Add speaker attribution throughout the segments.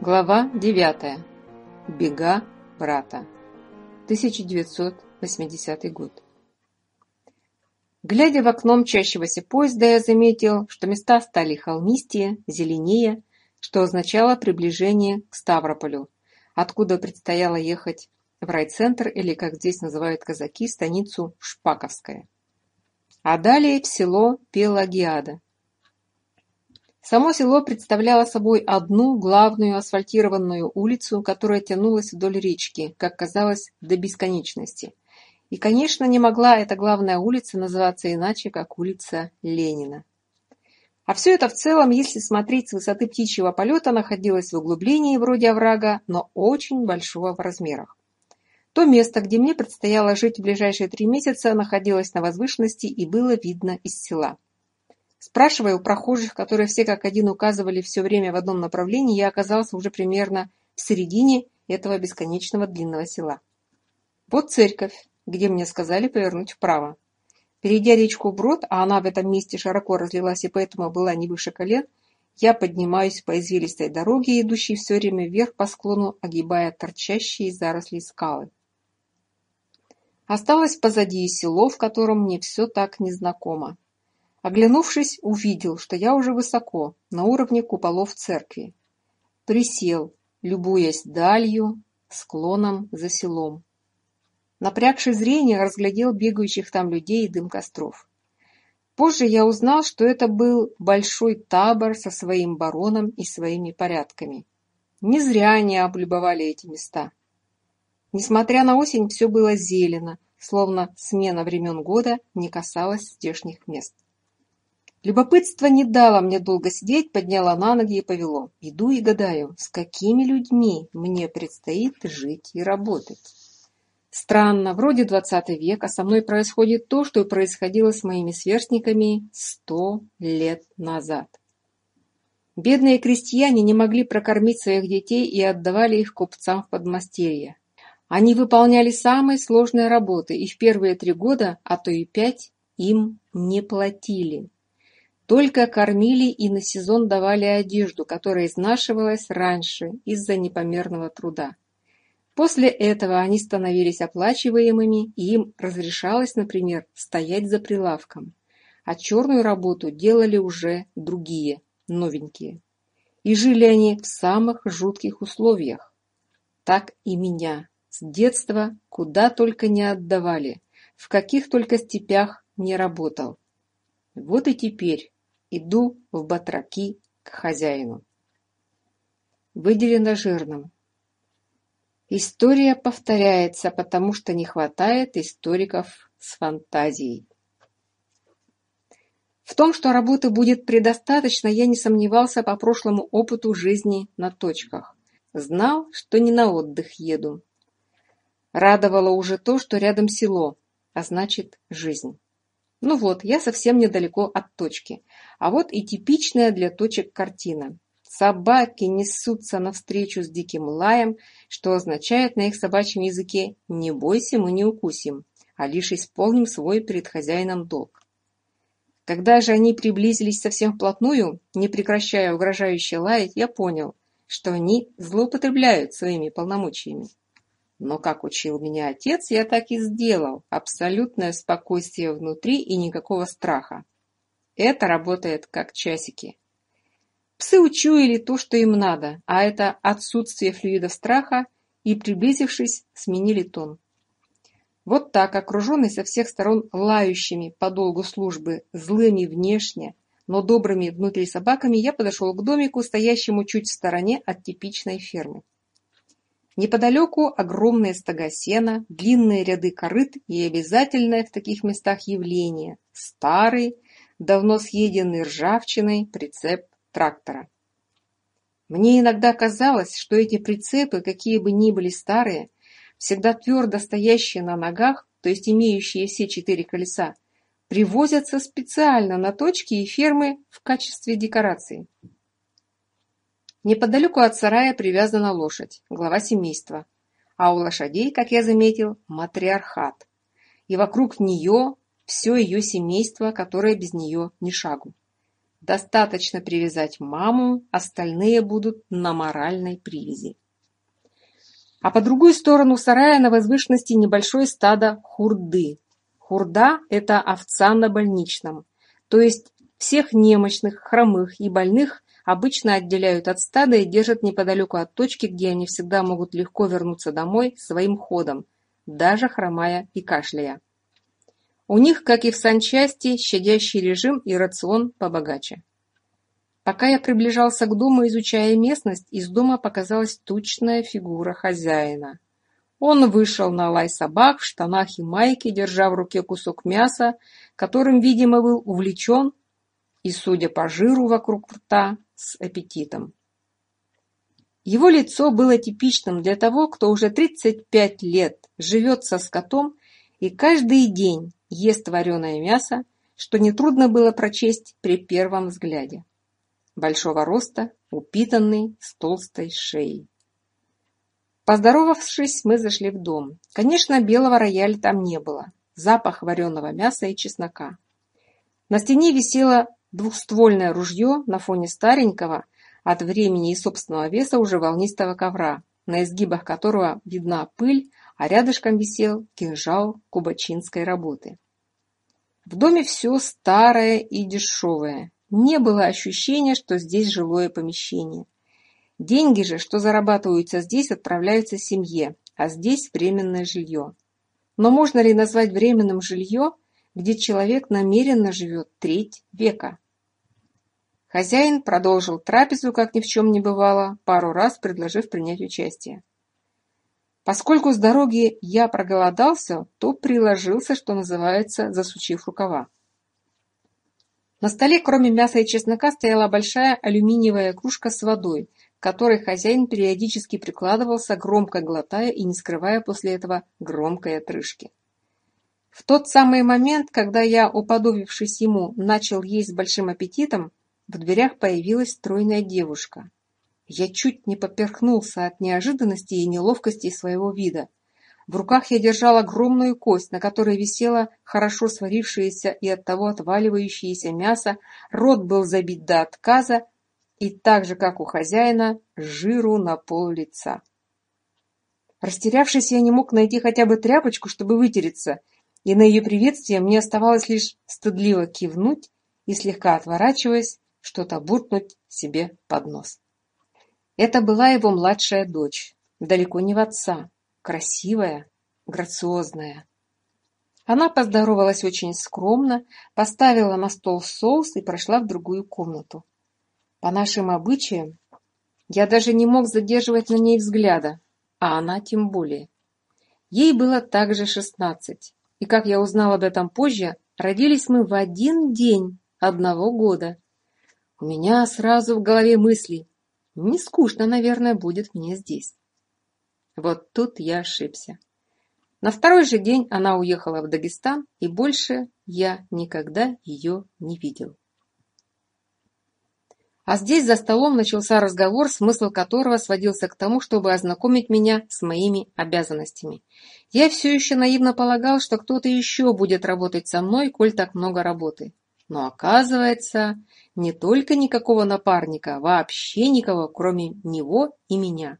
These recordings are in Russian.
Speaker 1: Глава 9. Бега брата. 1980 год. Глядя в окно мчащегося поезда, я заметил, что места стали холмистее, зеленее, что означало приближение к Ставрополю, откуда предстояло ехать в райцентр или, как здесь называют казаки, станицу Шпаковская. А далее в село Пелагиада, Само село представляло собой одну главную асфальтированную улицу, которая тянулась вдоль речки, как казалось, до бесконечности. И, конечно, не могла эта главная улица называться иначе, как улица Ленина. А все это в целом, если смотреть с высоты птичьего полета, находилось в углублении вроде оврага, но очень большого в размерах. То место, где мне предстояло жить в ближайшие три месяца, находилось на возвышенности и было видно из села. Спрашивая у прохожих, которые все как один указывали все время в одном направлении, я оказался уже примерно в середине этого бесконечного длинного села. Вот церковь, где мне сказали повернуть вправо. Перейдя речку Брод, а она в этом месте широко разлилась и поэтому была не выше колен, я поднимаюсь по извилистой дороге, идущей все время вверх по склону, огибая торчащие из зарослей скалы. Осталось позади и село, в котором мне все так незнакомо. Оглянувшись, увидел, что я уже высоко, на уровне куполов церкви. Присел, любуясь далью, склоном за селом. Напрягший зрение, разглядел бегающих там людей и дым костров. Позже я узнал, что это был большой табор со своим бароном и своими порядками. Не зря они облюбовали эти места. Несмотря на осень, все было зелено, словно смена времен года не касалась здешних мест. Любопытство не дало мне долго сидеть, подняло на ноги и повело. Иду и гадаю, с какими людьми мне предстоит жить и работать. Странно, вроде двадцатый век, а со мной происходит то, что и происходило с моими сверстниками сто лет назад. Бедные крестьяне не могли прокормить своих детей и отдавали их купцам в подмастерье. Они выполняли самые сложные работы, и в первые три года, а то и пять, им не платили. Только кормили и на сезон давали одежду, которая изнашивалась раньше из-за непомерного труда. После этого они становились оплачиваемыми, и им разрешалось, например, стоять за прилавком. А черную работу делали уже другие, новенькие. И жили они в самых жутких условиях. Так и меня. С детства куда только не отдавали, в каких только степях не работал. Вот и теперь Иду в батраки к хозяину. Выделено жирным. История повторяется, потому что не хватает историков с фантазией. В том, что работы будет предостаточно, я не сомневался по прошлому опыту жизни на точках. Знал, что не на отдых еду. Радовало уже то, что рядом село, а значит жизнь. Ну вот, я совсем недалеко от точки. А вот и типичная для точек картина. Собаки несутся навстречу с диким лаем, что означает на их собачьем языке «не бойся, мы не укусим», а лишь исполним свой перед хозяином долг. Когда же они приблизились совсем вплотную, не прекращая угрожающе лаять, я понял, что они злоупотребляют своими полномочиями. Но, как учил меня отец, я так и сделал. Абсолютное спокойствие внутри и никакого страха. Это работает как часики. Псы учуяли то, что им надо, а это отсутствие флюидов страха, и, приблизившись, сменили тон. Вот так, окруженный со всех сторон лающими по долгу службы, злыми внешне, но добрыми внутри собаками, я подошел к домику, стоящему чуть в стороне от типичной фермы. Неподалеку огромные стога сена, длинные ряды корыт и обязательное в таких местах явление – старый, давно съеденный ржавчиной прицеп трактора. Мне иногда казалось, что эти прицепы, какие бы ни были старые, всегда твердо стоящие на ногах, то есть имеющие все четыре колеса, привозятся специально на точки и фермы в качестве декорации. Неподалеку от сарая привязана лошадь, глава семейства. А у лошадей, как я заметил, матриархат. И вокруг нее все ее семейство, которое без нее ни шагу. Достаточно привязать маму, остальные будут на моральной привязи. А по другую сторону сарая на возвышенности небольшое стадо хурды. Хурда – это овца на больничном, то есть всех немощных, хромых и больных Обычно отделяют от стада и держат неподалеку от точки, где они всегда могут легко вернуться домой своим ходом, даже хромая и кашляя. У них, как и в санчасти, щадящий режим и рацион побогаче. Пока я приближался к дому, изучая местность, из дома показалась тучная фигура хозяина. Он вышел на лай собак в штанах и майке, держа в руке кусок мяса, которым, видимо, был увлечен и, судя по жиру вокруг рта, с аппетитом. Его лицо было типичным для того, кто уже 35 лет живет со скотом и каждый день ест вареное мясо, что нетрудно было прочесть при первом взгляде. Большого роста, упитанный, с толстой шеей. Поздоровавшись, мы зашли в дом. Конечно, белого рояля там не было. Запах вареного мяса и чеснока. На стене висела Двухствольное ружье на фоне старенького от времени и собственного веса уже волнистого ковра, на изгибах которого видна пыль, а рядышком висел кинжал кубачинской работы. В доме все старое и дешевое. Не было ощущения, что здесь жилое помещение. Деньги же, что зарабатываются здесь, отправляются семье, а здесь временное жилье. Но можно ли назвать временным жилье – где человек намеренно живет треть века. Хозяин продолжил трапезу, как ни в чем не бывало, пару раз предложив принять участие. Поскольку с дороги я проголодался, то приложился, что называется, засучив рукава. На столе, кроме мяса и чеснока, стояла большая алюминиевая кружка с водой, которой хозяин периодически прикладывался, громко глотая и не скрывая после этого громкой отрыжки. В тот самый момент, когда я, уподобившись ему, начал есть с большим аппетитом, в дверях появилась стройная девушка. Я чуть не поперхнулся от неожиданности и неловкости своего вида. В руках я держал огромную кость, на которой висело хорошо сварившееся и оттого отваливающееся мясо, рот был забит до отказа, и так же, как у хозяина, жиру на пол лица. Растерявшись, я не мог найти хотя бы тряпочку, чтобы вытереться – и на ее приветствие мне оставалось лишь стыдливо кивнуть и, слегка отворачиваясь, что-то буркнуть себе под нос. Это была его младшая дочь, далеко не в отца, красивая, грациозная. Она поздоровалась очень скромно, поставила на стол соус и прошла в другую комнату. По нашим обычаям, я даже не мог задерживать на ней взгляда, а она тем более. Ей было также шестнадцать, и как я узнал об этом позже, родились мы в один день одного года. У меня сразу в голове мысли. Не скучно, наверное, будет мне здесь. Вот тут я ошибся. На второй же день она уехала в Дагестан, и больше я никогда ее не видел а здесь за столом начался разговор, смысл которого сводился к тому, чтобы ознакомить меня с моими обязанностями. Я все еще наивно полагал, что кто-то еще будет работать со мной, коль так много работы. Но оказывается, не только никакого напарника, а вообще никого, кроме него и меня.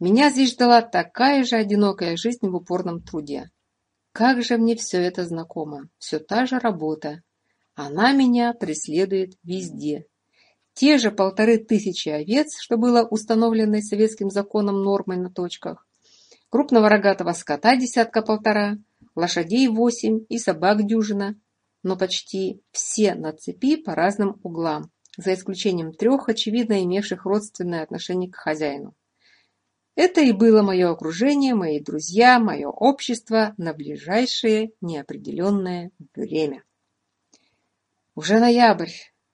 Speaker 1: Меня здесь ждала такая же одинокая жизнь в упорном труде. Как же мне все это знакомо, все та же работа. Она меня преследует везде, те же полторы тысячи овец, что было установлено советским законом нормой на точках, крупного рогатого скота десятка-полтора, лошадей восемь и собак дюжина, но почти все на цепи по разным углам, за исключением трех, очевидно имевших родственное отношение к хозяину. Это и было мое окружение, мои друзья, мое общество на ближайшее неопределенное время. Уже ноябрь,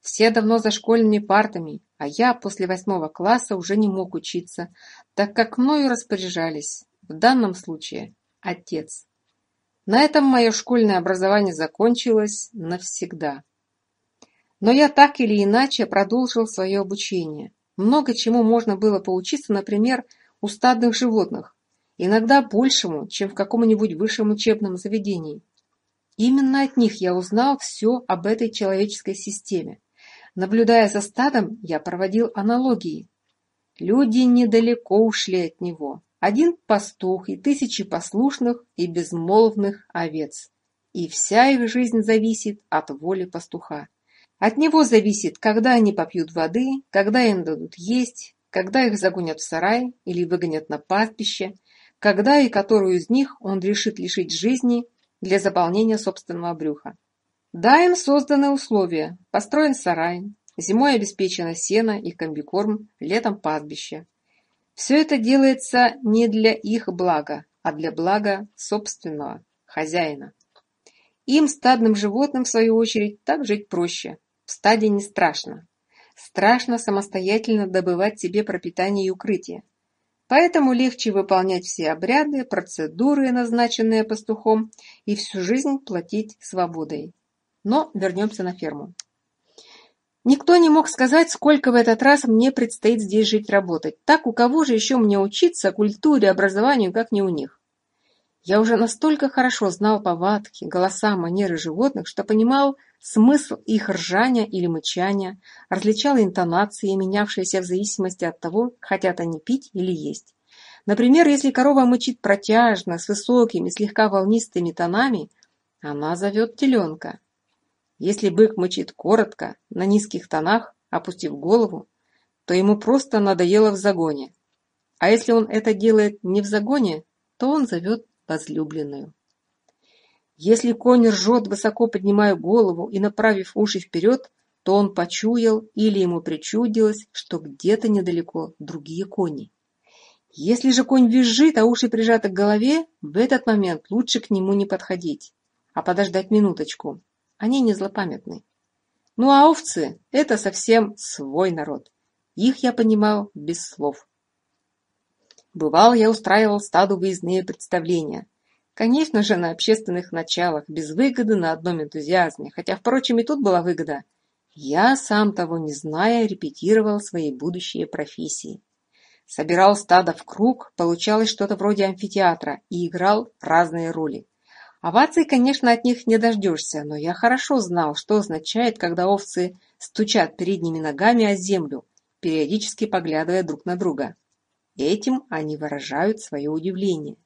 Speaker 1: все давно за школьными партами, а я после восьмого класса уже не мог учиться, так как мною распоряжались, в данном случае, отец. На этом мое школьное образование закончилось навсегда. Но я так или иначе продолжил свое обучение. Много чему можно было поучиться, например, у стадных животных, иногда большему, чем в каком-нибудь высшем учебном заведении. Именно от них я узнал все об этой человеческой системе. Наблюдая за стадом, я проводил аналогии. Люди недалеко ушли от него. Один пастух и тысячи послушных и безмолвных овец. И вся их жизнь зависит от воли пастуха. От него зависит, когда они попьют воды, когда им дадут есть, когда их загонят в сарай или выгонят на пастбище, когда и которую из них он решит лишить жизни для заполнения собственного брюха. Да им созданы условия: построен сарай, зимой обеспечено сено и комбикорм, летом пастбище. Все это делается не для их блага, а для блага собственного, хозяина. Им, стадным животным, в свою очередь, так жить проще. В стаде не страшно. Страшно самостоятельно добывать себе пропитание и укрытие. Поэтому легче выполнять все обряды, процедуры, назначенные пастухом, и всю жизнь платить свободой. Но вернемся на ферму. Никто не мог сказать, сколько в этот раз мне предстоит здесь жить работать. Так у кого же еще мне учиться культуре, образованию, как не у них? Я уже настолько хорошо знал повадки, голоса, манеры животных, что понимал смысл их ржания или мычания, различал интонации, менявшиеся в зависимости от того, хотят они пить или есть. Например, если корова мычит протяжно, с высокими, слегка волнистыми тонами, она зовет теленка. Если бык мычит коротко, на низких тонах, опустив голову, то ему просто надоело в загоне. А если он это делает не в загоне, то он зовет возлюбленную. Если конь ржет, высоко поднимая голову и направив уши вперед, то он почуял или ему причудилось, что где-то недалеко другие кони. Если же конь визжит, а уши прижаты к голове, в этот момент лучше к нему не подходить, а подождать минуточку, они не злопамятны. Ну а овцы – это совсем свой народ. Их я понимал без слов. Бывал, я устраивал стаду выездные представления. Конечно же, на общественных началах, без выгоды, на одном энтузиазме. Хотя, впрочем, и тут была выгода. Я, сам того не зная, репетировал свои будущие профессии. Собирал стадо в круг, получалось что-то вроде амфитеатра и играл разные роли. А Оваций, конечно, от них не дождешься, но я хорошо знал, что означает, когда овцы стучат передними ногами о землю, периодически поглядывая друг на друга. Этим они выражают свое удивление.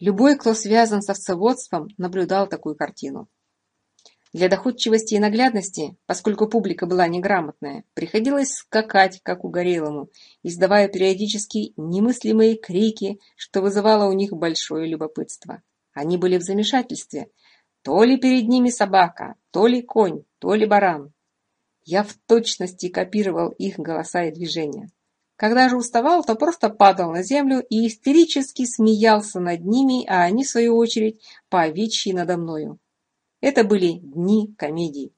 Speaker 1: Любой, кто связан с овцеводством, наблюдал такую картину. Для доходчивости и наглядности, поскольку публика была неграмотная, приходилось скакать, как угорелому, издавая периодически немыслимые крики, что вызывало у них большое любопытство. Они были в замешательстве. То ли перед ними собака, то ли конь, то ли баран. Я в точности копировал их голоса и движения. Когда же уставал, то просто падал на землю и истерически смеялся над ними, а они, в свою очередь, по надо мною. Это были дни комедий.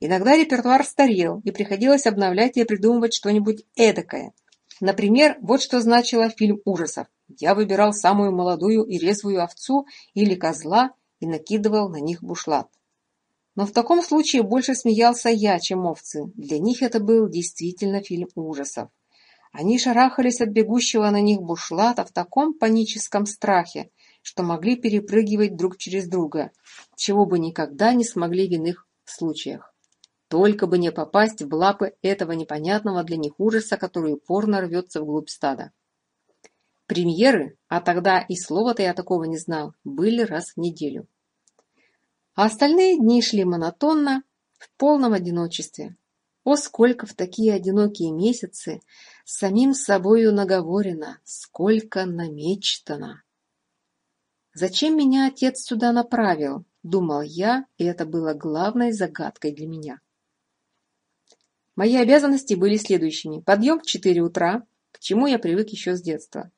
Speaker 1: Иногда репертуар старел, и приходилось обновлять и придумывать что-нибудь эдакое. Например, вот что значило фильм ужасов. Я выбирал самую молодую и резвую овцу или козла и накидывал на них бушлат. Но в таком случае больше смеялся я, чем овцы. Для них это был действительно фильм ужасов. Они шарахались от бегущего на них бушлата в таком паническом страхе, что могли перепрыгивать друг через друга, чего бы никогда не смогли в иных случаях. Только бы не попасть в лапы этого непонятного для них ужаса, который упорно рвется вглубь стада премьеры, а тогда и слова-то я такого не знал, были раз в неделю. А остальные дни шли монотонно, в полном одиночестве. О, сколько в такие одинокие месяцы самим собою наговорено, сколько намечтано. Зачем меня отец сюда направил, думал я, и это было главной загадкой для меня. Мои обязанности были следующими. Подъем в 4 утра, к чему я привык еще с детства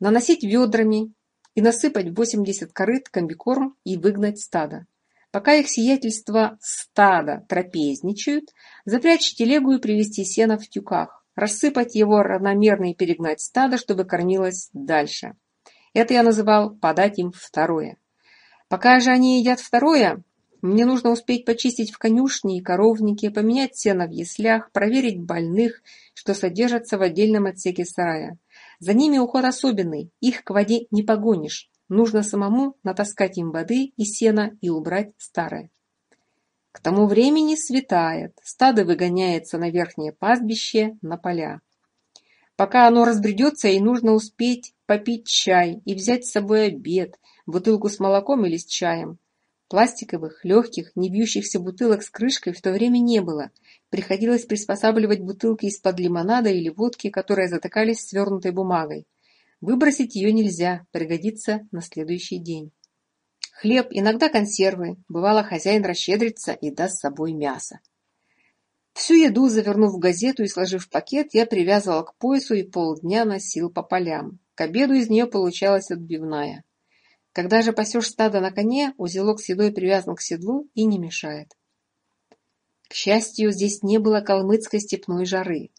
Speaker 1: наносить ведрами и насыпать 80 корыт комбикорм и выгнать стадо. Пока их сиятельство стада трапезничают, запрячь телегу и привезти сено в тюках, рассыпать его равномерно и перегнать стадо, чтобы кормилось дальше. Это я называл «подать им второе». Пока же они едят второе, мне нужно успеть почистить в конюшне и коровнике, поменять сено в яслях, проверить больных, что содержатся в отдельном отсеке сарая. За ними уход особенный, их к воде не погонишь. Нужно самому натаскать им воды и сена и убрать старое. К тому времени светает, стадо выгоняется на верхнее пастбище, на поля. Пока оно разбредется, и нужно успеть попить чай и взять с собой обед, бутылку с молоком или с чаем, пластиковых, легких, не бьющихся бутылок с крышкой в то время не было. Приходилось приспосабливать бутылки из-под лимонада или водки, которые затыкались свернутой бумагой. Выбросить ее нельзя, пригодится на следующий день. Хлеб, иногда консервы. Бывало, хозяин расщедрится и даст с собой мясо. Всю еду, завернув в газету и сложив в пакет, я привязывала к поясу и полдня носил по полям. К обеду из нее получалась отбивная. Когда же пасешь стадо на коне, узелок с едой привязан к седлу и не мешает. К счастью, здесь не было калмыцкой степной жары.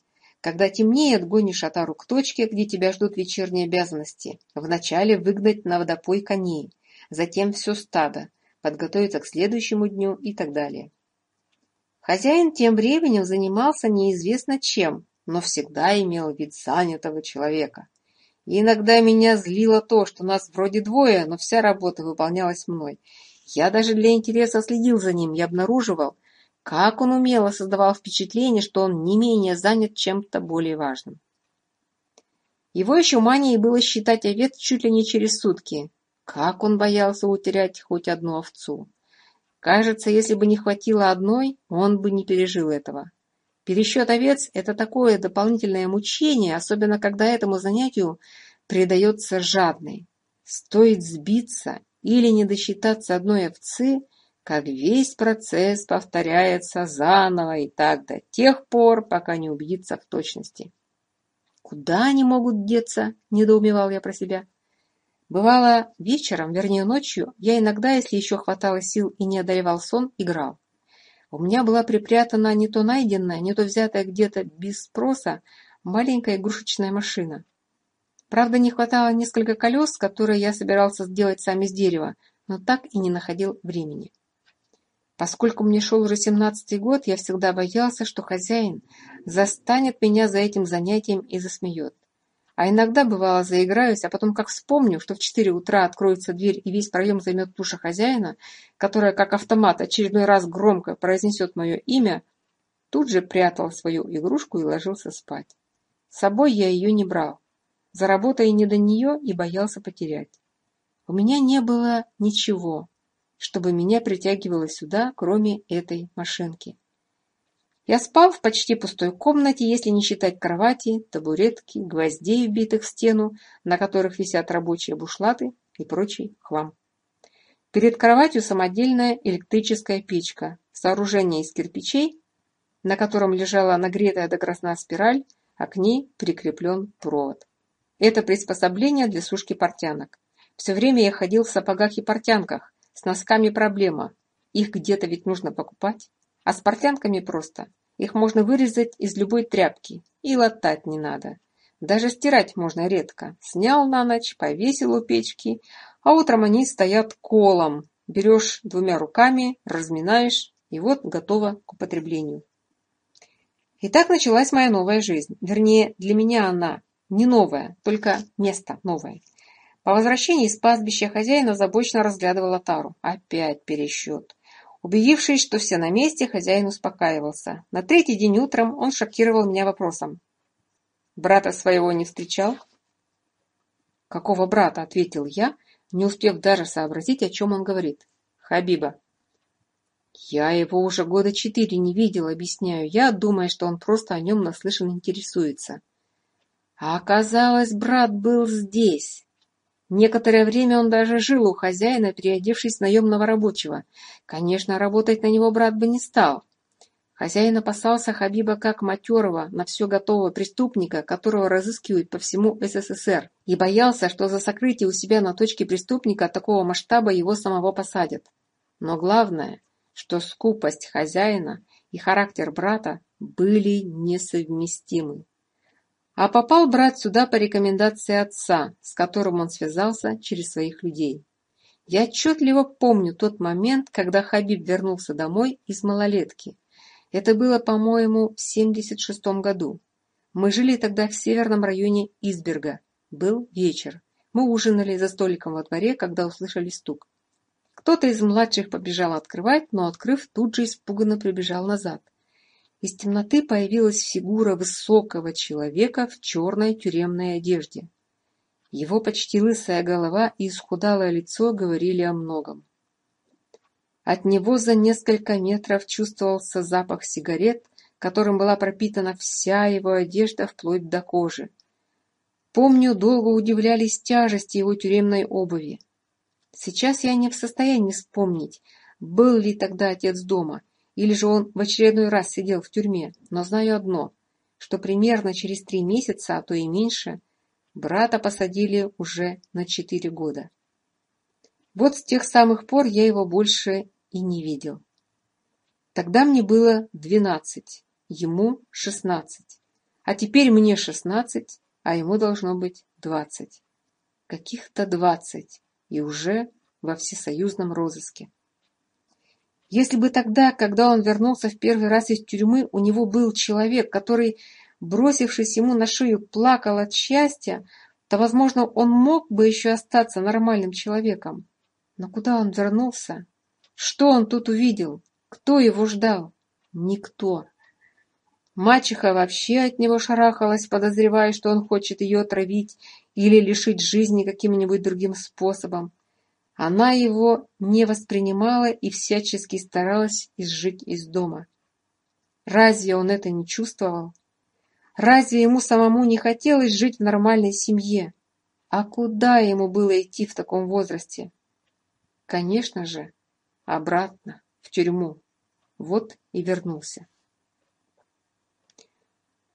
Speaker 1: Когда темнеет, гонишь отару к точке, где тебя ждут вечерние обязанности. Вначале выгнать на водопой коней, затем все стадо, подготовиться к следующему дню и так далее. Хозяин тем временем занимался неизвестно чем, но всегда имел вид занятого человека. Иногда меня злило то, что нас вроде двое, но вся работа выполнялась мной. Я даже для интереса следил за ним и обнаруживал, как он умело создавал впечатление, что он не менее занят чем-то более важным. Его еще манией было считать овец чуть ли не через сутки. Как он боялся утерять хоть одну овцу. Кажется, если бы не хватило одной, он бы не пережил этого. Пересчет овец — это такое дополнительное мучение, особенно когда этому занятию предается жадный. Стоит сбиться или не досчитаться одной овцы, как весь процесс повторяется заново и так до тех пор, пока не убедится в точности. «Куда они могут деться?» – недоумевал я про себя. Бывало, вечером, вернее ночью, я иногда, если еще хватало сил и не одолевал сон, играл. У меня была припрятана не то найденная, не то взятая где-то без спроса маленькая игрушечная машина. Правда, не хватало несколько колес, которые я собирался сделать сам из дерева, но так и не находил времени. Поскольку мне шел уже семнадцатый год, я всегда боялся, что хозяин застанет меня за этим занятием и засмеет. А иногда, бывало, заиграюсь, а потом как вспомню, что в четыре утра откроется дверь и весь проем займет туша хозяина, которая, как автомат, очередной раз громко произнесет мое имя, тут же прятал свою игрушку и ложился спать. С собой я ее не брал. За работой не до нее и боялся потерять. У меня не было ничего, чтобы меня притягивало сюда, кроме этой машинки. Я спал в почти пустой комнате, если не считать кровати, табуретки, гвоздей, вбитых в стену, на которых висят рабочие бушлаты и прочий хлам. Перед кроватью самодельная электрическая печка, сооружение из кирпичей, на котором лежала нагретая до красна спираль, а к ней прикреплен провод. Это приспособление для сушки портянок. Все время я ходил в сапогах и портянках, с носками проблема. Их где-то ведь нужно покупать. А с портянками просто. Их можно вырезать из любой тряпки. И латать не надо. Даже стирать можно редко. Снял на ночь, повесил у печки, а утром они стоят колом. Берешь двумя руками, разминаешь, и вот готово к употреблению. И так началась моя новая жизнь. Вернее, для меня она не новая, только место новое. По возвращении из пастбища хозяина забочно разглядывала тару. Опять пересчет. Убедившись, что все на месте, хозяин успокаивался. На третий день утром он шокировал меня вопросом. «Брата своего не встречал?» «Какого брата?» – ответил я, не успев даже сообразить, о чем он говорит. «Хабиба». «Я его уже года четыре не видел», – объясняю я, думаю, что он просто о нем наслышан интересуется. А оказалось, брат был здесь. Некоторое время он даже жил у хозяина, переодевшись наемного рабочего. Конечно, работать на него брат бы не стал. Хозяин опасался Хабиба как матерого, на все готового преступника, которого разыскивают по всему СССР, и боялся, что за сокрытие у себя на точке преступника такого масштаба его самого посадят. Но главное, что скупость хозяина и характер брата были несовместимы. А попал брат сюда по рекомендации отца, с которым он связался через своих людей. Я отчетливо помню тот момент, когда Хабиб вернулся домой из малолетки. Это было, по-моему, в 76 году. Мы жили тогда в северном районе Изберга. Был вечер. Мы ужинали за столиком во дворе, когда услышали стук. Кто-то из младших побежал открывать, но, открыв, тут же испуганно прибежал назад. Из темноты появилась фигура высокого человека в черной тюремной одежде. Его почти лысая голова и исхудалое лицо говорили о многом. От него за несколько метров чувствовался запах сигарет, которым была пропитана вся его одежда вплоть до кожи. Помню, долго удивлялись тяжести его тюремной обуви. Сейчас я не в состоянии вспомнить, был ли тогда отец дома – или же он в очередной раз сидел в тюрьме, но знаю одно, что примерно через три месяца, а то и меньше, брата посадили уже на четыре года. Вот с тех самых пор я его больше и не видел. Тогда мне было двенадцать, ему шестнадцать, а теперь мне шестнадцать, а ему должно быть двадцать. Каких-то двадцать, и уже во всесоюзном розыске. Если бы тогда, когда он вернулся в первый раз из тюрьмы, у него был человек, который, бросившись ему на шею, плакал от счастья, то, возможно, он мог бы еще остаться нормальным человеком. Но куда он вернулся? Что он тут увидел? Кто его ждал? Никто. Мачеха вообще от него шарахалась, подозревая, что он хочет ее отравить или лишить жизни каким-нибудь другим способом. Она его не воспринимала и всячески старалась изжить из дома. Разве он это не чувствовал? Разве ему самому не хотелось жить в нормальной семье? А куда ему было идти в таком возрасте? Конечно же, обратно, в тюрьму. Вот и вернулся.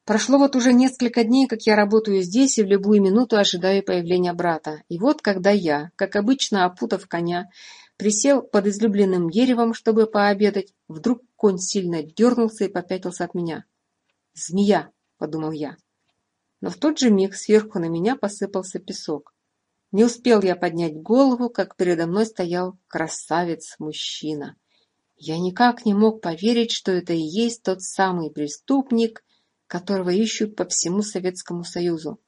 Speaker 1: Прошло вот уже несколько дней, как я работаю здесь и в любую минуту ожидаю появления брата. И вот когда я, как обычно опутав коня, присел под излюбленным деревом, чтобы пообедать, вдруг конь сильно дернулся и попятился от меня. «Змея!» – подумал я. Но в тот же миг сверху на меня посыпался песок. Не успел я поднять голову, как передо мной стоял красавец-мужчина. Я никак не мог поверить, что это и есть тот самый преступник, которого ищут по всему Советскому Союзу.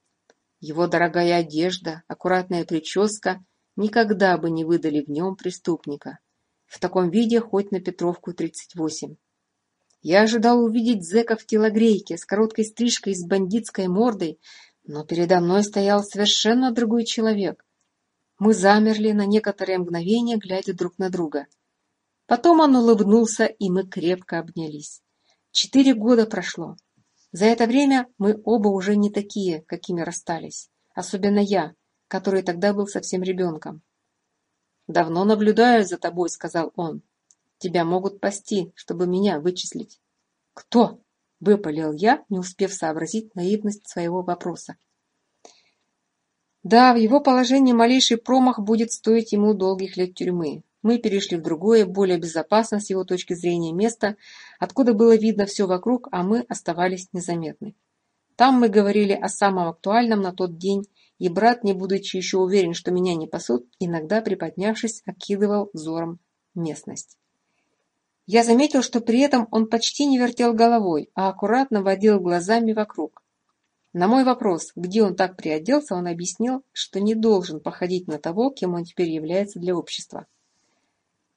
Speaker 1: Его дорогая одежда, аккуратная прическа никогда бы не выдали в нем преступника. В таком виде хоть на Петровку 38. Я ожидал увидеть зэка в телогрейке с короткой стрижкой и с бандитской мордой, но передо мной стоял совершенно другой человек. Мы замерли на некоторое мгновение, глядя друг на друга. Потом он улыбнулся, и мы крепко обнялись. Четыре года прошло. За это время мы оба уже не такие, какими расстались, особенно я, который тогда был совсем ребенком. «Давно наблюдаю за тобой», — сказал он. «Тебя могут пасти, чтобы меня вычислить». «Кто?» — выпалил я, не успев сообразить наивность своего вопроса. Да, в его положении малейший промах будет стоить ему долгих лет тюрьмы. Мы перешли в другое, более безопасное с его точки зрения место, откуда было видно все вокруг, а мы оставались незаметны. Там мы говорили о самом актуальном на тот день, и брат, не будучи еще уверен, что меня не пасут, иногда, приподнявшись, окидывал взором местность. Я заметил, что при этом он почти не вертел головой, а аккуратно водил глазами вокруг. На мой вопрос, где он так приоделся, он объяснил, что не должен походить на того, кем он теперь является для общества.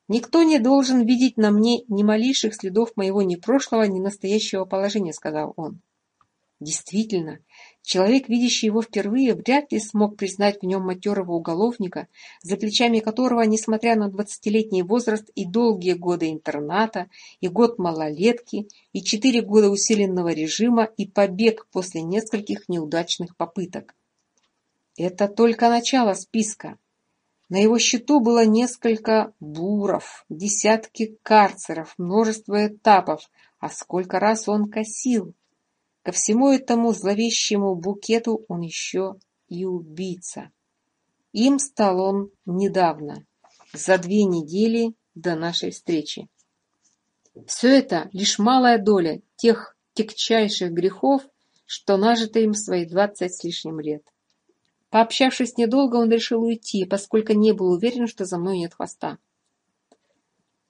Speaker 1: «Никто не должен видеть на мне ни малейших следов моего ни прошлого, ни настоящего положения», — сказал он. Действительно, человек, видящий его впервые, вряд ли смог признать в нем матерого уголовника, за плечами которого, несмотря на двадцатилетний возраст и долгие годы интерната, и год малолетки, и четыре года усиленного режима, и побег после нескольких неудачных попыток. Это только начало списка. На его счету было несколько буров, десятки карцеров, множество этапов, а сколько раз он косил. Ко всему этому зловещему букету он еще и убийца. Им стал он недавно, за две недели до нашей встречи. Все это лишь малая доля тех тягчайших грехов, что нажито им свои двадцать с лишним лет. Пообщавшись недолго, он решил уйти, поскольку не был уверен, что за мной нет хвоста.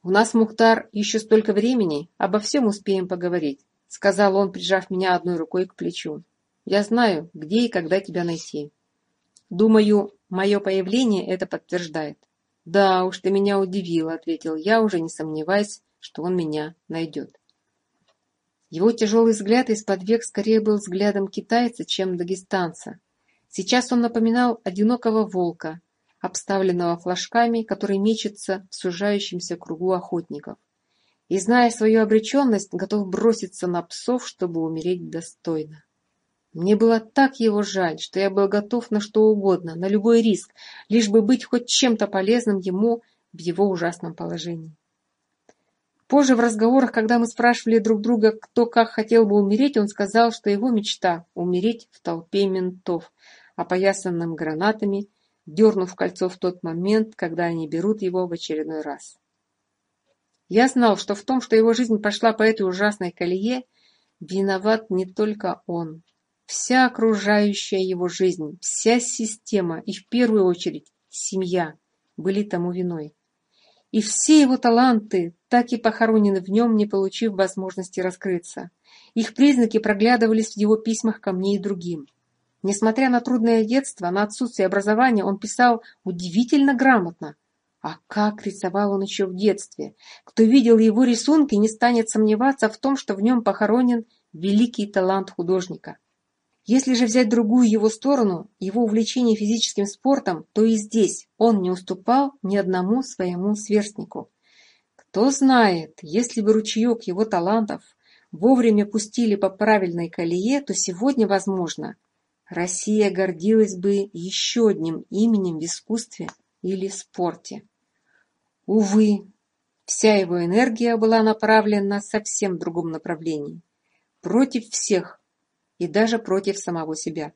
Speaker 1: «У нас, Мухтар, еще столько времени, обо всем успеем поговорить», — сказал он, прижав меня одной рукой к плечу. «Я знаю, где и когда тебя найти. Думаю, мое появление это подтверждает». «Да уж, ты меня удивил, — ответил я, уже не сомневаясь, что он меня найдет. Его тяжелый взгляд из-под век скорее был взглядом китайца, чем дагестанца, Сейчас он напоминал одинокого волка, обставленного флажками, который мечется в сужающемся кругу охотников. И, зная свою обреченность, готов броситься на псов, чтобы умереть достойно. Мне было так его жаль, что я был готов на что угодно, на любой риск, лишь бы быть хоть чем-то полезным ему в его ужасном положении. Позже в разговорах, когда мы спрашивали друг друга, кто как хотел бы умереть, он сказал, что его мечта – умереть в толпе ментов, опоясанным гранатами, дернув кольцо в тот момент, когда они берут его в очередной раз. Я знал, что в том, что его жизнь пошла по этой ужасной колее, виноват не только он. Вся окружающая его жизнь, вся система и в первую очередь семья были тому виной. И все его таланты так и похоронены в нем, не получив возможности раскрыться. Их признаки проглядывались в его письмах ко мне и другим. Несмотря на трудное детство, на отсутствие образования, он писал удивительно грамотно. А как рисовал он еще в детстве! Кто видел его рисунки, не станет сомневаться в том, что в нем похоронен великий талант художника. Если же взять другую его сторону, его увлечение физическим спортом, то и здесь он не уступал ни одному своему сверстнику. Кто знает, если бы ручеек его талантов вовремя пустили по правильной колее, то сегодня, возможно, Россия гордилась бы еще одним именем в искусстве или спорте. Увы, вся его энергия была направлена совсем в другом направлении, против всех и даже против самого себя.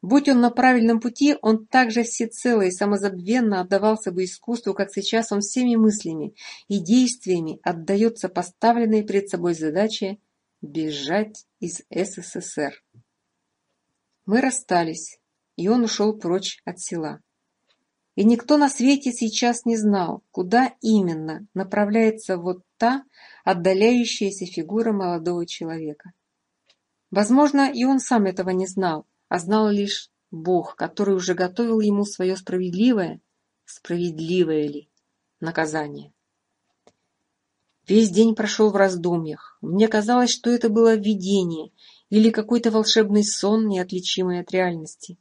Speaker 1: Будь он на правильном пути, он также всецело и самозабвенно отдавался бы искусству, как сейчас он всеми мыслями и действиями отдается поставленной перед собой задаче бежать из СССР. Мы расстались, и он ушел прочь от села. И никто на свете сейчас не знал, куда именно направляется вот та отдаляющаяся фигура молодого человека. Возможно, и он сам этого не знал, а знал лишь Бог, который уже готовил ему свое справедливое, справедливое ли, наказание. Весь день прошел в раздумьях. Мне казалось, что это было видение, или какой-то волшебный сон, неотличимый от реальности.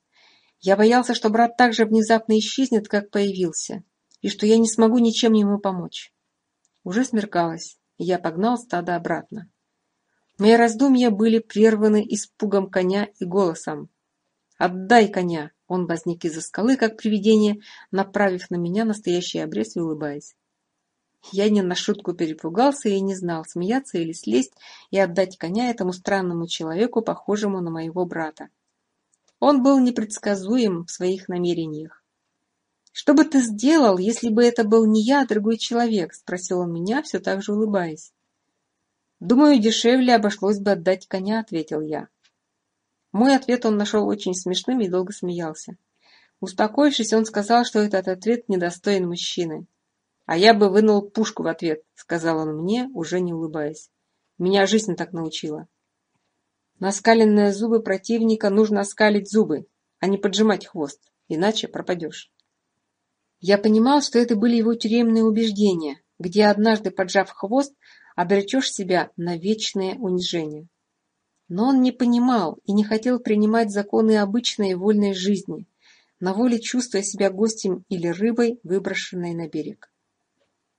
Speaker 1: Я боялся, что брат так же внезапно исчезнет, как появился, и что я не смогу ничем ему помочь. Уже смеркалось, и я погнал стадо обратно. Мои раздумья были прерваны испугом коня и голосом. «Отдай коня!» Он возник из-за скалы, как привидение, направив на меня настоящий обрез и улыбаясь. Я не на шутку перепугался и не знал, смеяться или слезть и отдать коня этому странному человеку, похожему на моего брата. Он был непредсказуем в своих намерениях. «Что бы ты сделал, если бы это был не я, а другой человек?» – спросил он меня, все так же улыбаясь. «Думаю, дешевле обошлось бы отдать коня», – ответил я. Мой ответ он нашел очень смешным и долго смеялся. Успокоившись, он сказал, что этот ответ недостоин мужчины а я бы вынул пушку в ответ сказал он мне уже не улыбаясь. Меня жизнь так научила. На оскаленные зубы противника нужно оскалить зубы а не поджимать хвост иначе пропадешь. Я понимал что это были его тюремные убеждения где однажды поджав хвост обречешь себя на вечное унижение. Но он не понимал и не хотел принимать законы обычной вольной жизни, на воле чувствуя себя гостем или рыбой, выброшенной на берег.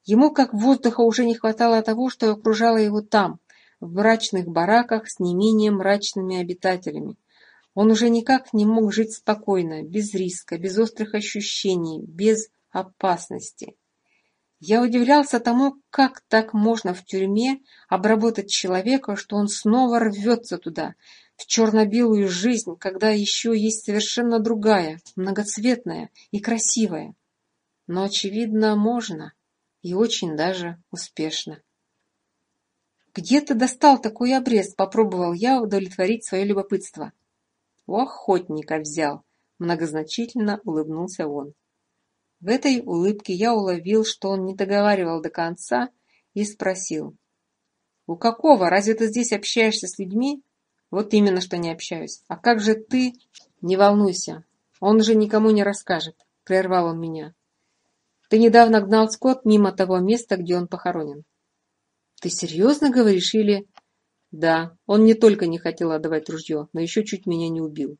Speaker 1: Ему, как воздуха, уже не хватало того, что окружало его там, в мрачных бараках с не менее мрачными обитателями. Он уже никак не мог жить спокойно, без риска, без острых ощущений, без опасности. Я удивлялся тому, как так можно в тюрьме обработать человека, что он снова рвется туда, в черно-белую жизнь, когда еще есть совершенно другая, многоцветная и красивая. Но, очевидно, можно и очень даже успешно. «Где ты достал такой обрез?» – попробовал я удовлетворить свое любопытство. «У охотника взял», – многозначительно улыбнулся он. В этой улыбке я уловил, что он не договаривал до конца и спросил. «У какого? Разве ты здесь общаешься с людьми?» «Вот именно, что не общаюсь. А как же ты?» «Не волнуйся, он же никому не расскажет», – прервал он меня. Ты недавно гнал скот мимо того места, где он похоронен. Ты серьезно говоришь или... Да, он не только не хотел отдавать ружье, но еще чуть меня не убил.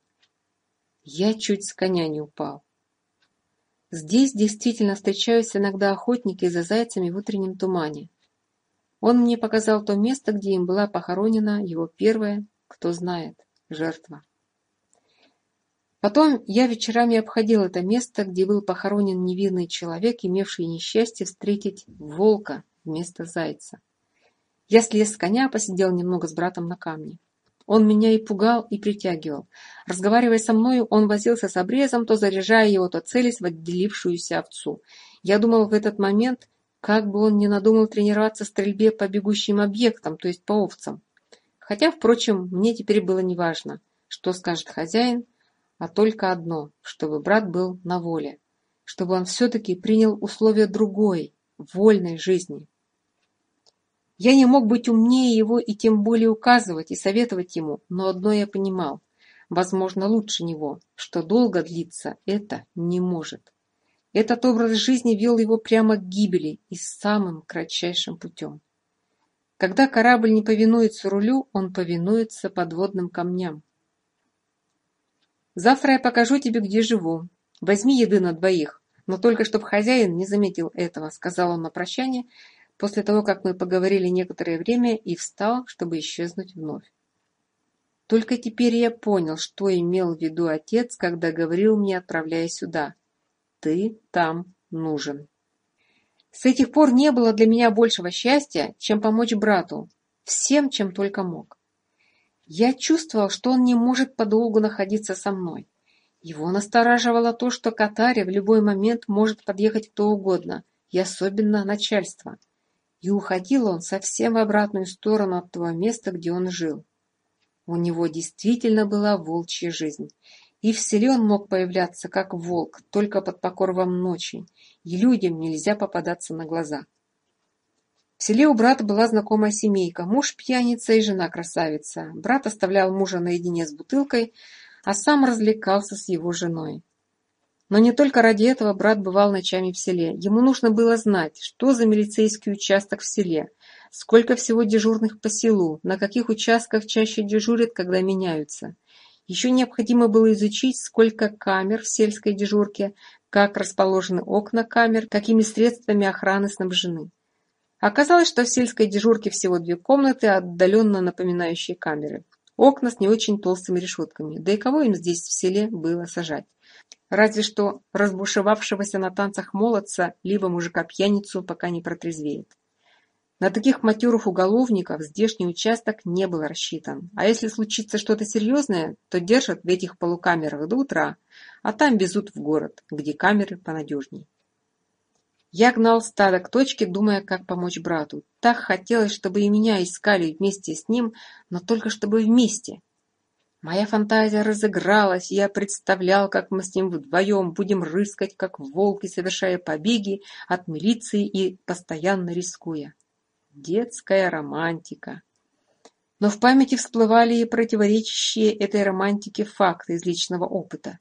Speaker 1: Я чуть с коня не упал. Здесь действительно встречаются иногда охотники за зайцами в утреннем тумане. Он мне показал то место, где им была похоронена его первая, кто знает, жертва. Потом я вечерами обходил это место, где был похоронен невинный человек, имевший несчастье встретить волка вместо зайца. Я слез с коня, посидел немного с братом на камне. Он меня и пугал, и притягивал. Разговаривая со мною, он возился с обрезом, то заряжая его, то целясь в отделившуюся овцу. Я думал в этот момент, как бы он не надумал тренироваться в стрельбе по бегущим объектам, то есть по овцам. Хотя, впрочем, мне теперь было неважно, что скажет хозяин, а только одно, чтобы брат был на воле, чтобы он все-таки принял условия другой, вольной жизни. Я не мог быть умнее его и тем более указывать и советовать ему, но одно я понимал, возможно, лучше него, что долго длиться это не может. Этот образ жизни вел его прямо к гибели и самым кратчайшим путем. Когда корабль не повинуется рулю, он повинуется подводным камням. Завтра я покажу тебе, где живу. Возьми еды на двоих. Но только чтобы хозяин не заметил этого, сказал он на прощание, после того, как мы поговорили некоторое время и встал, чтобы исчезнуть вновь. Только теперь я понял, что имел в виду отец, когда говорил мне, отправляя сюда. Ты там нужен. С этих пор не было для меня большего счастья, чем помочь брату, всем, чем только мог. Я чувствовал, что он не может подолгу находиться со мной. Его настораживало то, что к в любой момент может подъехать кто угодно, и особенно начальство. И уходил он совсем в обратную сторону от того места, где он жил. У него действительно была волчья жизнь. И в селе он мог появляться, как волк, только под покорвом ночи, и людям нельзя попадаться на глаза. В селе у брата была знакомая семейка. Муж пьяница и жена красавица. Брат оставлял мужа наедине с бутылкой, а сам развлекался с его женой. Но не только ради этого брат бывал ночами в селе. Ему нужно было знать, что за милицейский участок в селе, сколько всего дежурных по селу, на каких участках чаще дежурят, когда меняются. Еще необходимо было изучить, сколько камер в сельской дежурке, как расположены окна камер, какими средствами охраны снабжены. Оказалось, что в сельской дежурке всего две комнаты, а отдаленно напоминающие камеры. Окна с не очень толстыми решетками. Да и кого им здесь в селе было сажать? Разве что разбушевавшегося на танцах молодца, либо мужика-пьяницу, пока не протрезвеет. На таких матерых уголовников здешний участок не был рассчитан. А если случится что-то серьезное, то держат в этих полукамерах до утра, а там везут в город, где камеры понадежней. Я гнал стадо к точке, думая, как помочь брату. Так хотелось, чтобы и меня искали вместе с ним, но только чтобы вместе. Моя фантазия разыгралась, я представлял, как мы с ним вдвоем будем рыскать, как волки, совершая побеги от милиции и постоянно рискуя. Детская романтика. Но в памяти всплывали и противоречащие этой романтике факты из личного опыта.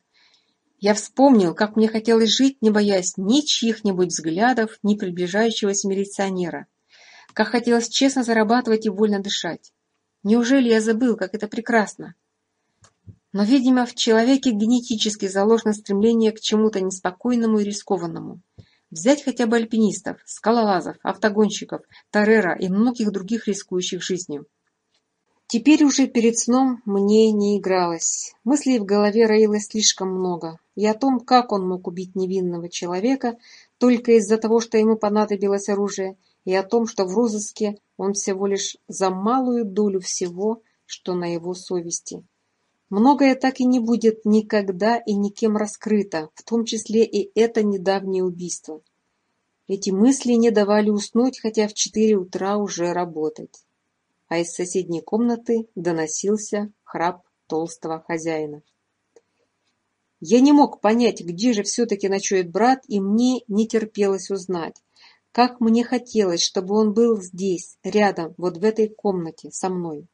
Speaker 1: Я вспомнил, как мне хотелось жить, не боясь ни чьих-нибудь взглядов, ни приближающегося милиционера. Как хотелось честно зарабатывать и больно дышать. Неужели я забыл, как это прекрасно? Но, видимо, в человеке генетически заложено стремление к чему-то неспокойному и рискованному. Взять хотя бы альпинистов, скалолазов, автогонщиков, Тарера и многих других рискующих жизнью. Теперь уже перед сном мне не игралось. Мыслей в голове роилось слишком много. И о том, как он мог убить невинного человека только из-за того, что ему понадобилось оружие, и о том, что в розыске он всего лишь за малую долю всего, что на его совести. Многое так и не будет никогда и никем раскрыто, в том числе и это недавнее убийство. Эти мысли не давали уснуть, хотя в четыре утра уже работать а из соседней комнаты доносился храп толстого хозяина. Я не мог понять, где же все-таки ночует брат, и мне не терпелось узнать. Как мне хотелось, чтобы он был здесь, рядом, вот в этой комнате, со мной.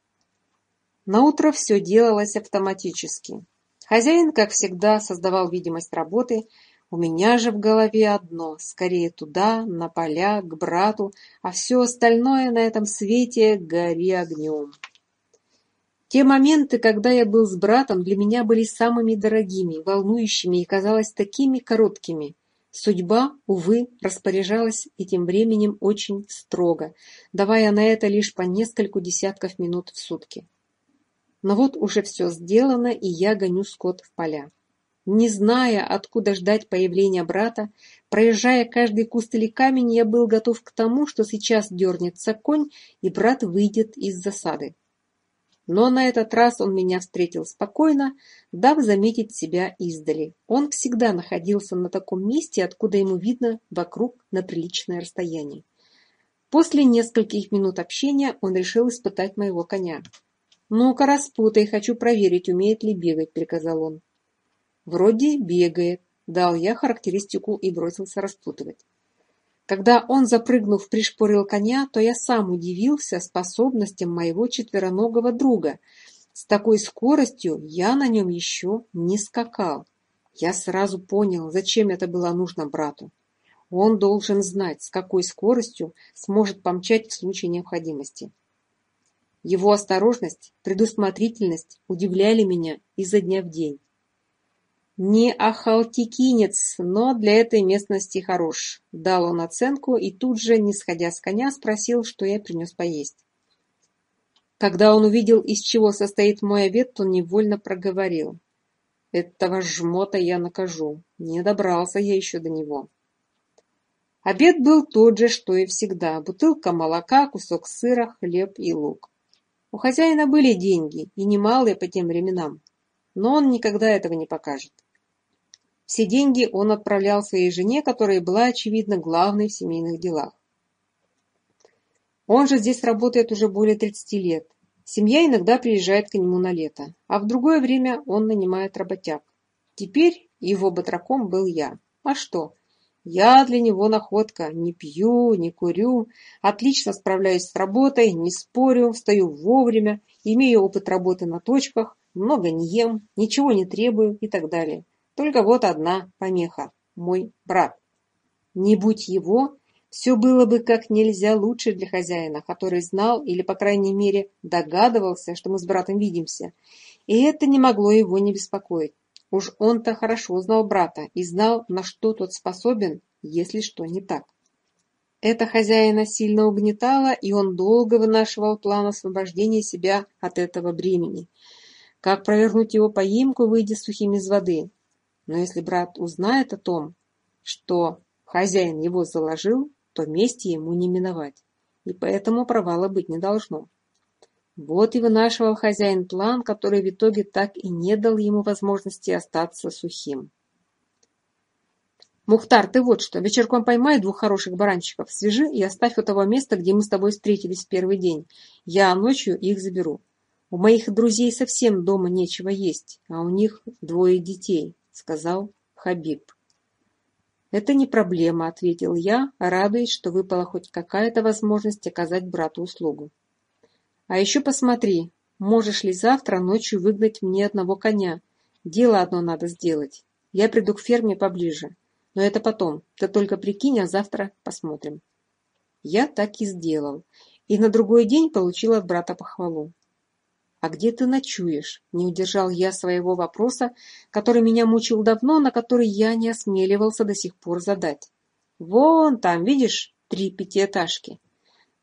Speaker 1: Наутро все делалось автоматически. Хозяин, как всегда, создавал видимость работы – у меня же в голове одно: скорее туда, на поля, к брату, а все остальное на этом свете гори огнем. Те моменты, когда я был с братом, для меня были самыми дорогими, волнующими и казалось такими короткими. Судьба, увы, распоряжалась этим временем очень строго, давая на это лишь по нескольку десятков минут в сутки. Но вот уже все сделано, и я гоню скот в поля. Не зная, откуда ждать появления брата, проезжая каждый куст или камень, я был готов к тому, что сейчас дернется конь, и брат выйдет из засады. Но на этот раз он меня встретил спокойно, дав заметить себя издали. Он всегда находился на таком месте, откуда ему видно вокруг на приличное расстояние. После нескольких минут общения он решил испытать моего коня. «Ну-ка, распутай, хочу проверить, умеет ли бегать», — приказал он. Вроде бегает, дал я характеристику и бросился распутывать. Когда он, запрыгнув, пришпорил коня, то я сам удивился способностям моего четвероногого друга. С такой скоростью я на нем еще не скакал. Я сразу понял, зачем это было нужно брату. Он должен знать, с какой скоростью сможет помчать в случае необходимости. Его осторожность, предусмотрительность удивляли меня изо дня в день. Не ахалтекинец, но для этой местности хорош, — дал он оценку и тут же, не сходя с коня, спросил, что я принес поесть. Когда он увидел, из чего состоит мой обед, то невольно проговорил. Этого жмота я накажу. Не добрался я еще до него. Обед был тот же, что и всегда. Бутылка молока, кусок сыра, хлеб и лук. У хозяина были деньги, и немалые по тем временам. Но он никогда этого не покажет. Все деньги он отправлял своей жене, которая была, очевидно, главной в семейных делах. Он же здесь работает уже более 30 лет. Семья иногда приезжает к нему на лето, а в другое время он нанимает работяг. Теперь его батраком был я. А что? Я для него находка. Не пью, не курю, отлично справляюсь с работой, не спорю, встаю вовремя, имею опыт работы на точках, много не ем, ничего не требую и так далее. Только вот одна помеха – мой брат. Не будь его, все было бы как нельзя лучше для хозяина, который знал или, по крайней мере, догадывался, что мы с братом видимся. И это не могло его не беспокоить. Уж он-то хорошо знал брата и знал, на что тот способен, если что не так. Это хозяина сильно угнетало, и он долго вынашивал план освобождения себя от этого бремени. Как провернуть его поимку, выйдя сухим из воды, но если брат узнает о том, что хозяин его заложил, то мести ему не миновать, и поэтому провала быть не должно. Вот и вынашивал хозяин план, который в итоге так и не дал ему возможности остаться сухим. «Мухтар, ты вот что, вечерком поймай двух хороших баранчиков, свежи и оставь у того места, где мы с тобой встретились в первый день. Я ночью их заберу. У моих друзей совсем дома нечего есть, а у них двое детей сказал Хабиб. «Это не проблема», — ответил я, радуясь, что выпала хоть какая-то возможность оказать брату услугу. «А еще посмотри, можешь ли завтра ночью выгнать мне одного коня. Дело одно надо сделать. Я приду к ферме поближе. Но это потом. Ты только прикинь, а завтра посмотрим». Я так и сделал. И на другой день получил от брата похвалу а где ты ночуешь?» Не удержал я своего вопроса, который меня мучил давно, на который я не осмеливался до сих пор задать. «Вон там, видишь, три пятиэтажки.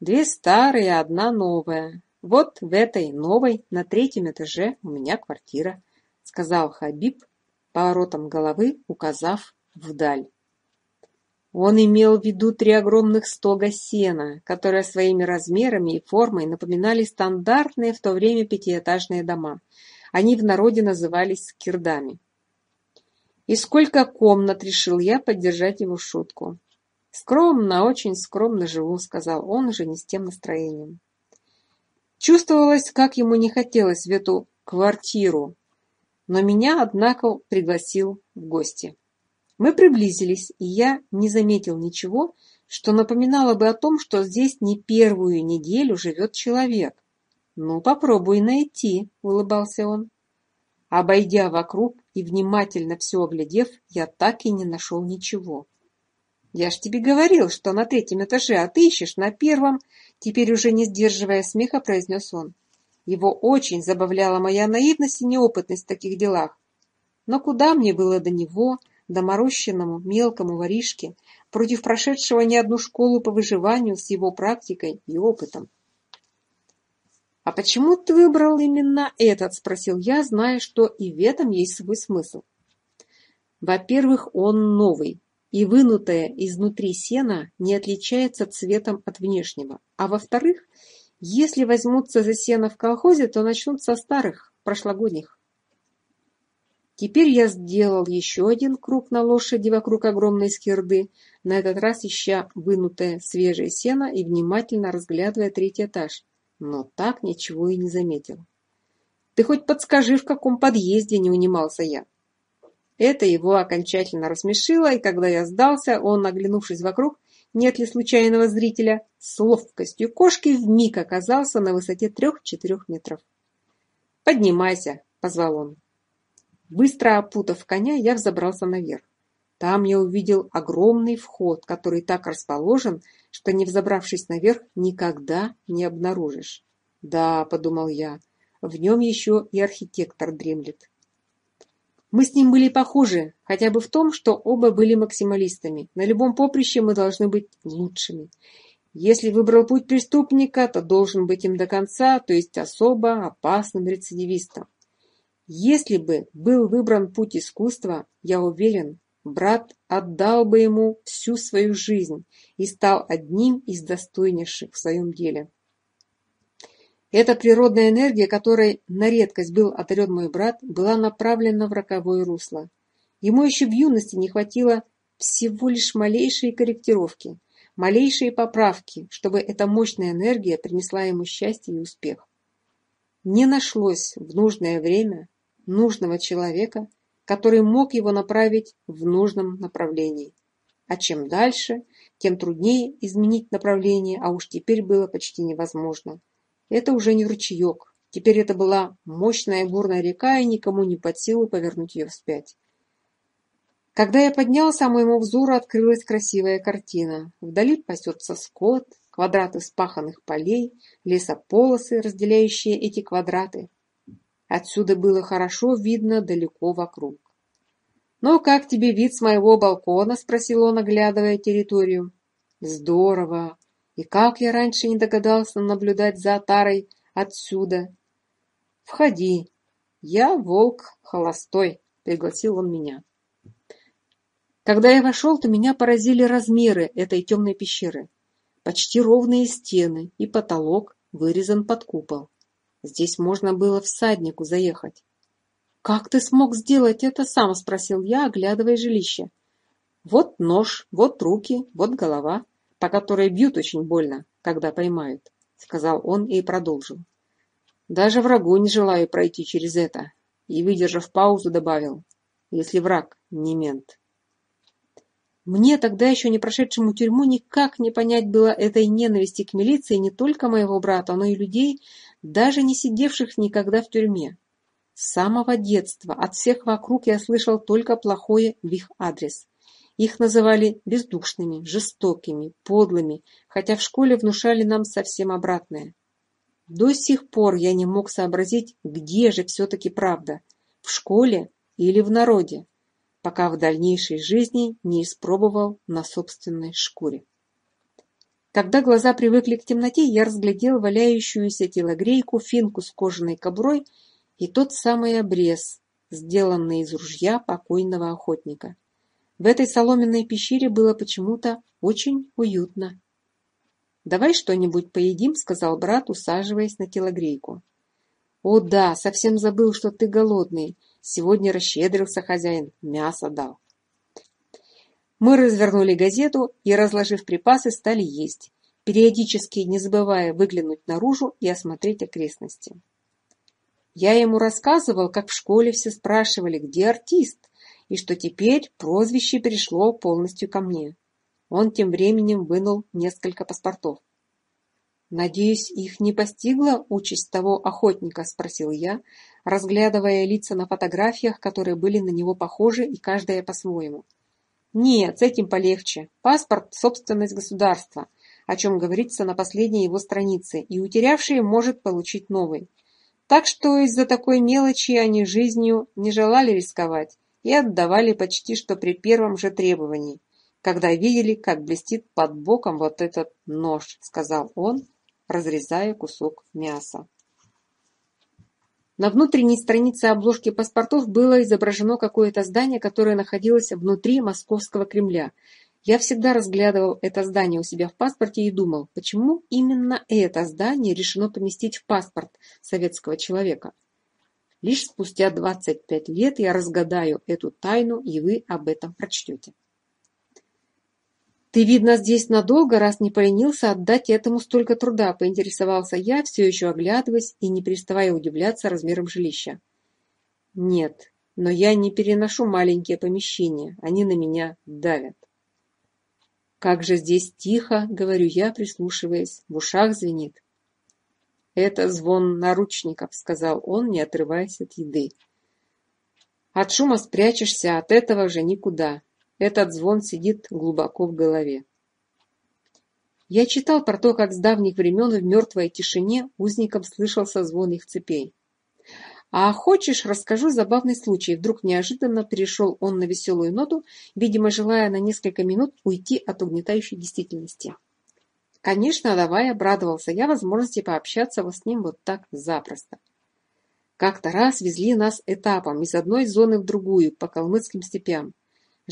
Speaker 1: Две старые, одна новая. Вот в этой новой на третьем этаже у меня квартира», сказал Хабиб, поворотом головы указав вдаль. Он имел в виду три огромных стога сена, которые своими размерами и формой напоминали стандартные в то время пятиэтажные дома. Они в народе назывались кирдами. «И сколько комнат?» — решил я поддержать его шутку. «Скромно, очень скромно живу», — сказал он уже не с тем настроением. Чувствовалось, как ему не хотелось в эту квартиру, но меня, однако, пригласил в гости. Мы приблизились, и я не заметил ничего, что напоминало бы о том, что здесь не первую неделю живет человек. «Ну, попробуй найти», — улыбался он. Обойдя вокруг и внимательно все оглядев, я так и не нашел ничего. «Я ж тебе говорил, что на третьем этаже, а ты ищешь на первом», теперь уже не сдерживая смеха, произнес он. Его очень забавляла моя наивность и неопытность в таких делах. Но куда мне было до него?» доморощенному, мелкому воришке, против прошедшего не одну школу по выживанию с его практикой и опытом. «А почему ты выбрал именно этот?» – спросил я, зная, что и в этом есть свой смысл. «Во-первых, он новый, и вынутое изнутри сена не отличается цветом от внешнего. А во-вторых, если возьмутся за сено в колхозе, то начнут со старых, прошлогодних. Теперь я сделал еще один круг на лошади вокруг огромной скирды, на этот раз ища вынутое свежее сено и внимательно разглядывая третий этаж, но так ничего и не заметил. «Ты хоть подскажи, в каком подъезде не унимался я?» Это его окончательно рассмешило, и когда я сдался, он, оглянувшись вокруг, нет ли случайного зрителя, с ловкостью кошки вмиг оказался на высоте трех-четырех метров. «Поднимайся!» – позвал он. Быстро опутав коня, я взобрался наверх. Там я увидел огромный вход, который так расположен, что, не взобравшись наверх, никогда не обнаружишь. «Да», — подумал я, — «в нем еще и архитектор дремлет». Мы с ним были похожи, хотя бы в том, что оба были максималистами. На любом поприще мы должны быть лучшими. Если выбрал путь преступника, то должен быть им до конца, то есть особо опасным рецидивистом. Если бы был выбран путь искусства, я уверен, брат отдал бы ему всю свою жизнь и стал одним из достойнейших в своем деле. Эта природная энергия, которой на редкость был одарен мой брат, была направлена в роковое русло. Ему еще в юности не хватило всего лишь малейшей корректировки, малейшей поправки, чтобы эта мощная энергия принесла ему счастье и успех. Не нашлось в нужное время нужного человека, который мог его направить в нужном направлении. А чем дальше, тем труднее изменить направление, а уж теперь было почти невозможно. Это уже не ручеек. Теперь это была мощная бурная река, и никому не под силу повернуть ее вспять. Когда я поднялся, моему взору открылась красивая картина. Вдали пасется скот, квадраты спаханных полей, лесополосы, разделяющие эти квадраты, Отсюда было хорошо видно далеко вокруг. «Ну, как тебе вид с моего балкона?» — спросил он, оглядывая территорию. «Здорово! И как я раньше не догадался наблюдать за Атарой отсюда!» «Входи! Я волк холостой!» — пригласил он меня. Когда я вошел, то меня поразили размеры этой темной пещеры. Почти ровные стены и потолок вырезан под купол. Здесь можно было всаднику заехать. «Как ты смог сделать это?» — сам спросил я, оглядывая жилище. «Вот нож, вот руки, вот голова, по которой бьют очень больно, когда поймают», — сказал он и продолжил. «Даже врагу не желаю пройти через это». И, выдержав паузу, добавил, «Если враг не мент». Мне тогда еще не прошедшему тюрьму никак не понять было этой ненависти к милиции не только моего брата, но и людей, даже не сидевших никогда в тюрьме. С самого детства от всех вокруг я слышал только плохое в их адрес. Их называли бездушными, жестокими, подлыми, хотя в школе внушали нам совсем обратное. До сих пор я не мог сообразить, где же все-таки правда – в школе или в народе пока в дальнейшей жизни не испробовал на собственной шкуре. Когда глаза привыкли к темноте, я разглядел валяющуюся телогрейку, финку с кожаной коброй и тот самый обрез, сделанный из ружья покойного охотника. В этой соломенной пещере было почему-то очень уютно. «Давай что-нибудь поедим», — сказал брат, усаживаясь на телогрейку. «О да, совсем забыл, что ты голодный. Сегодня расщедрился хозяин, мясо дал. Мы развернули газету и, разложив припасы, стали есть, периодически не забывая выглянуть наружу и осмотреть окрестности. Я ему рассказывал, как в школе все спрашивали, где артист, и что теперь прозвище перешло полностью ко мне. Он тем временем вынул несколько паспортов. «Надеюсь, их не постигла участь того охотника?» – спросил я, разглядывая лица на фотографиях, которые были на него похожи и каждая по-своему. Нет, с этим полегче. Паспорт – собственность государства, о чем говорится на последней его странице, и утерявший может получить новый. Так что из-за такой мелочи они жизнью не желали рисковать и отдавали почти что при первом же требовании, когда видели, как блестит под боком вот этот нож, сказал он, разрезая кусок мяса. На внутренней странице обложки паспортов было изображено какое-то здание, которое находилось внутри Московского Кремля. Я всегда разглядывал это здание у себя в паспорте и думал, почему именно это здание решено поместить в паспорт советского человека. Лишь спустя 25 лет я разгадаю эту тайну, и вы об этом прочтете. «Ты, видно, здесь надолго, раз не поленился отдать этому столько труда», — поинтересовался я, все еще оглядываясь и не переставая удивляться размерам жилища. «Нет, но я не переношу маленькие помещения, они на меня давят». «Как же здесь тихо», — говорю я, прислушиваясь, в ушах звенит. «Это звон наручников», — сказал он, не отрываясь от еды. «От шума спрячешься, от этого же никуда. Этот звон сидит глубоко в голове. Я читал про то, как с давних времен в мертвой тишине узникам слышался звон их цепей. «А хочешь, расскажу забавный случай». Вдруг неожиданно перешел он на веселую ноту, видимо, желая на несколько минут уйти от угнетающей действительности. «Конечно, давай», — обрадовался я возможности пообщаться с ним вот так запросто. Как-то раз везли нас этапом из одной зоны в другую, по калмыцким степям.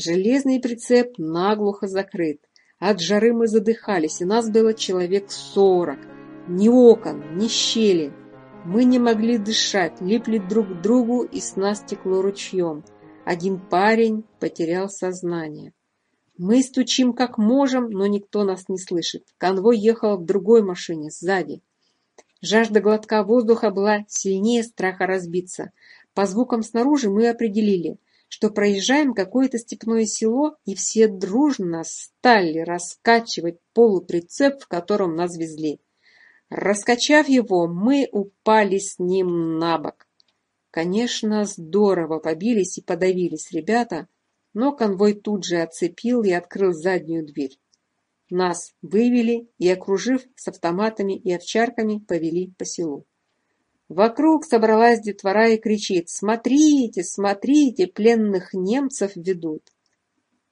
Speaker 1: Железный прицеп наглухо закрыт. От жары мы задыхались, и нас было человек сорок. Ни окон, ни щели. Мы не могли дышать, липли друг к другу, и с нас текло ручьем. Один парень потерял сознание. Мы стучим как можем, но никто нас не слышит. Конвой ехал в другой машине, сзади. Жажда глотка воздуха была сильнее страха разбиться. По звукам снаружи мы определили – что проезжаем какое-то степное село, и все дружно стали раскачивать полуприцеп, в котором нас везли. Раскачав его, мы упали с ним на бок. Конечно, здорово побились и подавились ребята, но конвой тут же отцепил и открыл заднюю дверь. Нас вывели и, окружив с автоматами и овчарками, повели по селу. Вокруг собралась детвора и кричит «Смотрите, смотрите, пленных немцев ведут!»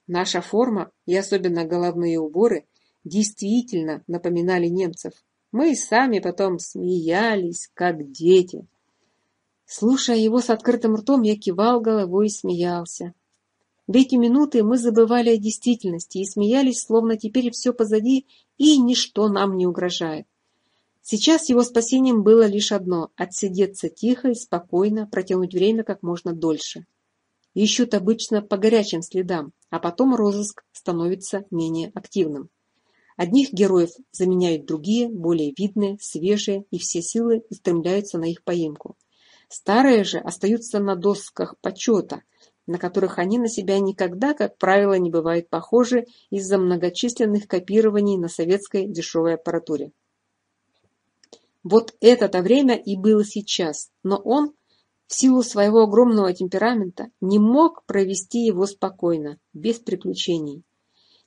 Speaker 1: Наша форма и особенно головные уборы действительно напоминали немцев. Мы и сами потом смеялись, как дети. Слушая его с открытым ртом, я кивал головой и смеялся. В эти минуты мы забывали о действительности и смеялись, словно теперь все позади и ничто нам не угрожает. Сейчас его спасением было лишь одно — отсидеться тихо и спокойно, протянуть время как можно дольше. Ищут обычно по горячим следам, а потом розыск становится менее активным. Одних героев заменяют другие, более видные, свежие, и все силы устремляются на их поимку. Старые же остаются на досках почета, на которых они на себя никогда, как правило, не бывают похожи из-за многочисленных копирований на советской дешевой аппаратуре. Вот это-то время и было сейчас, но он, в силу своего огромного темперамента, не мог провести его спокойно, без приключений.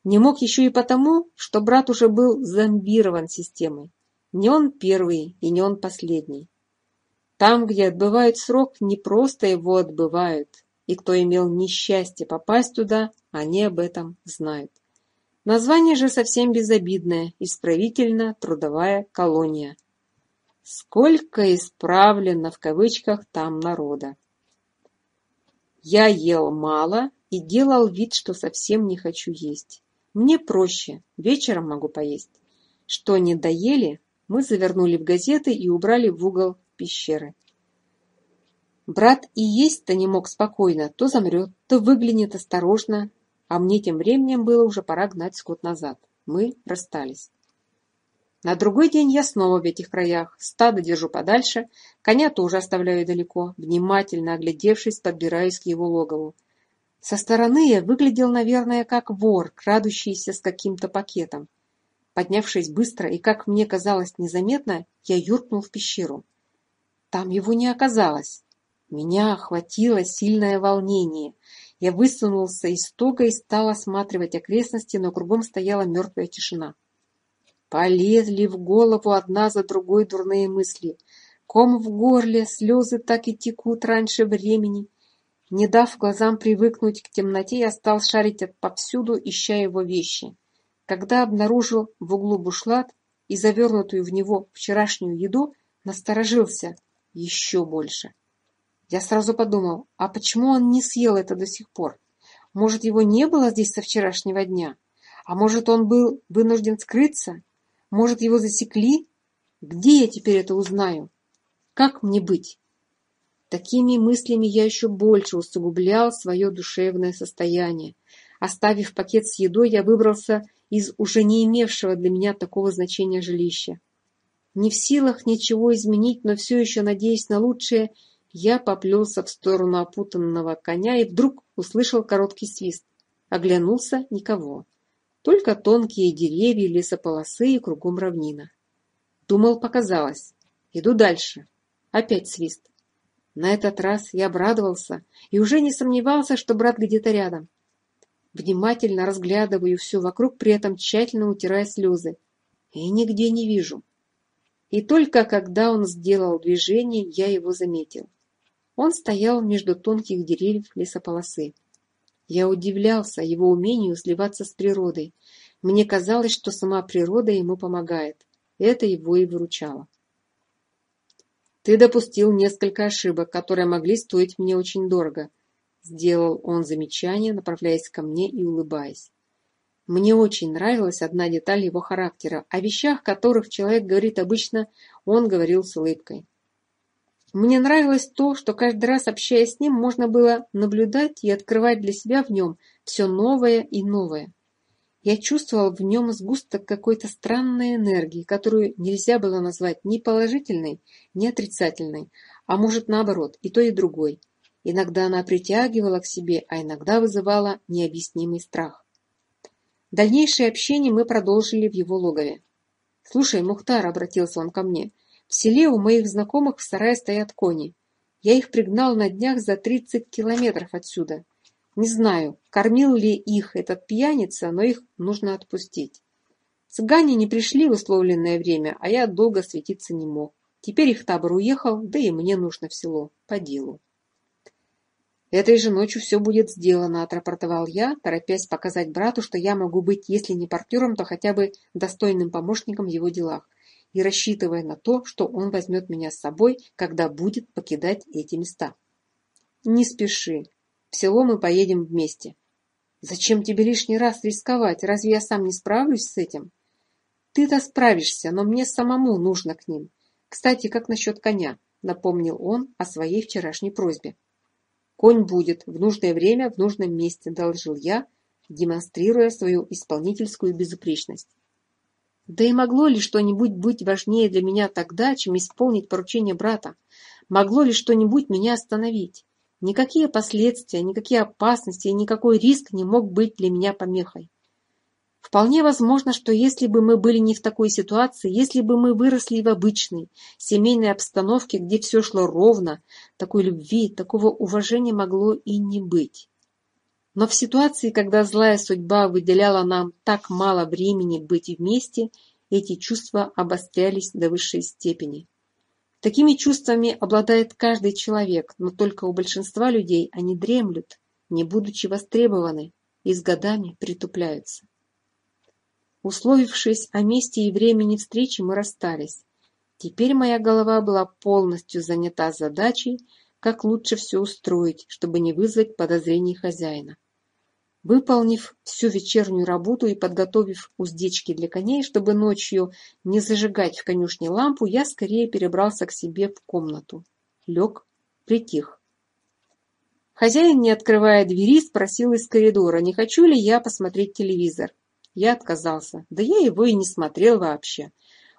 Speaker 1: Не мог еще и потому, что брат уже был зомбирован системой. Не он первый и не он последний. Там, где отбывают срок, не просто его отбывают, и кто имел несчастье попасть туда, они об этом знают. Название же совсем безобидное – «Исправительно-трудовая колония» сколько исправлено в кавычках там народа. Я ел мало и делал вид, что совсем не хочу есть. Мне проще, вечером могу поесть. Что не доели, мы завернули в газеты и убрали в угол пещеры. Брат и есть-то не мог спокойно, то замрет, то выглянет осторожно, а мне тем временем было уже пора гнать скот назад. Мы расстались. На другой день я снова в этих краях. Стадо держу подальше. Коня тоже оставляю далеко, внимательно оглядевшись, подбираясь к его логову. Со стороны я выглядел, наверное, как вор, крадущийся с каким-то пакетом. Поднявшись быстро и, как мне казалось, незаметно, я юркнул в пещеру. Там его не оказалось. Меня охватило сильное волнение. Я высунулся из стога и стал осматривать окрестности, но кругом стояла мертвая тишина. Полезли в голову одна за другой дурные мысли. Ком в горле, слезы так и текут раньше времени. Не дав глазам привыкнуть к темноте, я стал шарить повсюду, ища его вещи. Когда обнаружил в углу бушлат и завернутую в него вчерашнюю еду, насторожился еще больше. Я сразу подумал, а почему он не съел это до сих пор? Может, его не было здесь со вчерашнего дня? А может, он был вынужден скрыться? Может, его засекли? Где я теперь это узнаю? Как мне быть? Такими мыслями я еще больше усугублял свое душевное состояние. Оставив пакет с едой, я выбрался из уже не имевшего для меня такого значения жилища. Не в силах ничего изменить, но все еще надеясь на лучшее, я поплелся в сторону опутанного коня и вдруг услышал короткий свист. Оглянулся — никого. Только тонкие деревья лесополосы и кругом равнина. Думал, показалось. Иду дальше. Опять свист. На этот раз я обрадовался и уже не сомневался, что брат где-то рядом. Внимательно разглядываю все вокруг, при этом тщательно утирая слезы. И нигде не вижу. И только когда он сделал движение, я его заметил. Он стоял между тонких деревьев лесополосы. Я удивлялся его умению сливаться с природой. Мне казалось, что сама природа ему помогает. Это его и выручало. «Ты допустил несколько ошибок, которые могли стоить мне очень дорого», сделал он замечание, направляясь ко мне и улыбаясь. Мне очень нравилась одна деталь его характера, о вещах, которых человек говорит обычно, он говорил с улыбкой. Мне нравилось то, что каждый раз, общаясь с ним, можно было наблюдать и открывать для себя в нем все новое и новое. Я чувствовал в нем сгусток какой-то странной энергии, которую нельзя было назвать ни положительной, ни отрицательной, а может наоборот, и то, и другой. Иногда она притягивала к себе, а иногда вызывала необъяснимый страх. Дальнейшее общение мы продолжили в его логове. «Слушай, Мухтар», — обратился он ко мне, в селе у моих знакомых в сарае стоят кони. Я их пригнал на днях за тридцать километров отсюда. Не знаю, кормил ли их этот пьяница, но их нужно отпустить. Цыгане не пришли в условленное время, а я долго светиться не мог. Теперь их табор уехал, да и мне нужно в село, по делу. Этой же ночью все будет сделано, отрапортовал я, торопясь показать брату, что я могу быть, если не партнером, то хотя бы достойным помощником в его делах – и рассчитывая на то, что он возьмет меня с собой, когда будет покидать эти места. Не спеши. В село мы поедем вместе. Зачем тебе лишний раз рисковать? Разве я сам не справлюсь с этим? Ты-то справишься, но мне самому нужно к ним. Кстати, как насчет коня? Напомнил он о своей вчерашней просьбе. Конь будет в нужное время, в нужном месте, доложил я, демонстрируя свою исполнительскую безупречность. Да и могло ли что-нибудь быть важнее для меня тогда, чем исполнить поручение брата? Могло ли что-нибудь меня остановить? Никакие последствия, никакие опасности и никакой риск не мог быть для меня помехой. Вполне возможно, что если бы мы были не в такой ситуации, если бы мы выросли в обычной, семейной обстановке, где все шло ровно, такой любви, такого уважения могло и не быть. Но в ситуации, когда злая судьба выделяла нам так мало времени быть вместе, эти чувства обострялись до высшей степени. Такими чувствами обладает каждый человек, но только у большинства людей они дремлют, не будучи востребованы, и с годами притупляются. Условившись о месте и времени встречи, мы расстались. Теперь моя голова была полностью занята задачей как лучше все устроить, чтобы не вызвать подозрений хозяина. Выполнив всю вечернюю работу и подготовив уздечки для коней, чтобы ночью не зажигать в конюшне лампу, я скорее перебрался к себе в комнату. Лег, притих. Хозяин, не открывая двери, спросил из коридора, не хочу ли я посмотреть телевизор. Я отказался. Да я его и не смотрел вообще.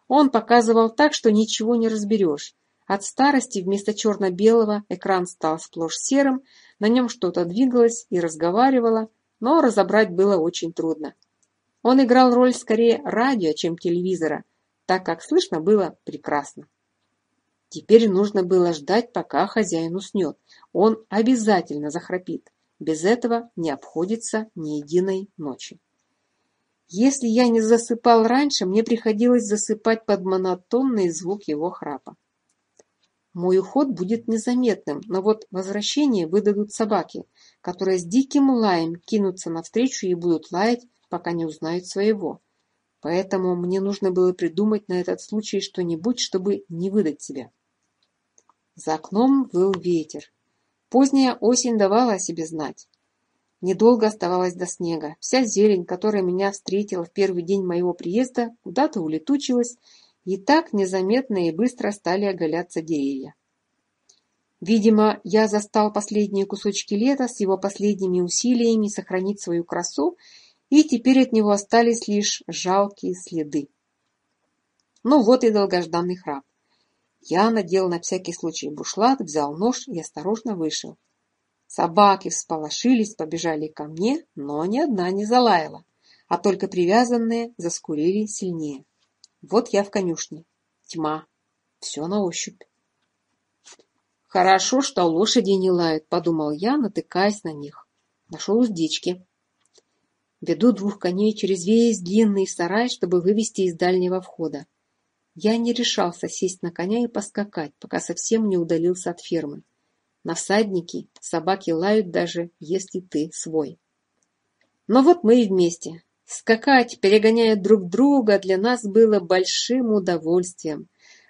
Speaker 1: Он показывал так, что ничего не разберешь. От старости вместо черно-белого экран стал сплошь серым, на нем что-то двигалось и разговаривало, но разобрать было очень трудно. Он играл роль скорее радио, чем телевизора, так как слышно было прекрасно. Теперь нужно было ждать, пока хозяин уснет. Он обязательно захрапит. Без этого не обходится ни единой ночи. Если я не засыпал раньше, мне приходилось засыпать под монотонный звук его храпа. Мой уход будет незаметным, но вот возвращение выдадут собаки, которые с диким лаем кинутся навстречу и будут лаять, пока не узнают своего. Поэтому мне нужно было придумать на этот случай что-нибудь, чтобы не выдать себя. За окном был ветер. Поздняя осень давала о себе знать. Недолго оставалось до снега. Вся зелень, которая меня встретила в первый день моего приезда, куда-то улетучилась, и так незаметно и быстро стали оголяться деревья. Видимо, я застал последние кусочки лета с его последними усилиями сохранить свою красу, и теперь от него остались лишь жалкие следы. Ну вот и долгожданный храп. Я надел на всякий случай бушлат, взял нож и осторожно вышел. Собаки всполошились, побежали ко мне, но ни одна не залаяла, а только привязанные заскурили сильнее. Вот я в конюшне. Тьма. Все на ощупь. Хорошо, что лошади не лают, подумал я, натыкаясь на них. Нашел уздечки. Веду двух коней через весь длинный сарай, чтобы вывести из дальнего входа. Я не решался сесть на коня и поскакать, пока совсем не удалился от фермы. На всаднике собаки лают даже, если ты свой. Но вот мы и вместе. Скакать, перегоняя друг друга, для нас было большим удовольствием.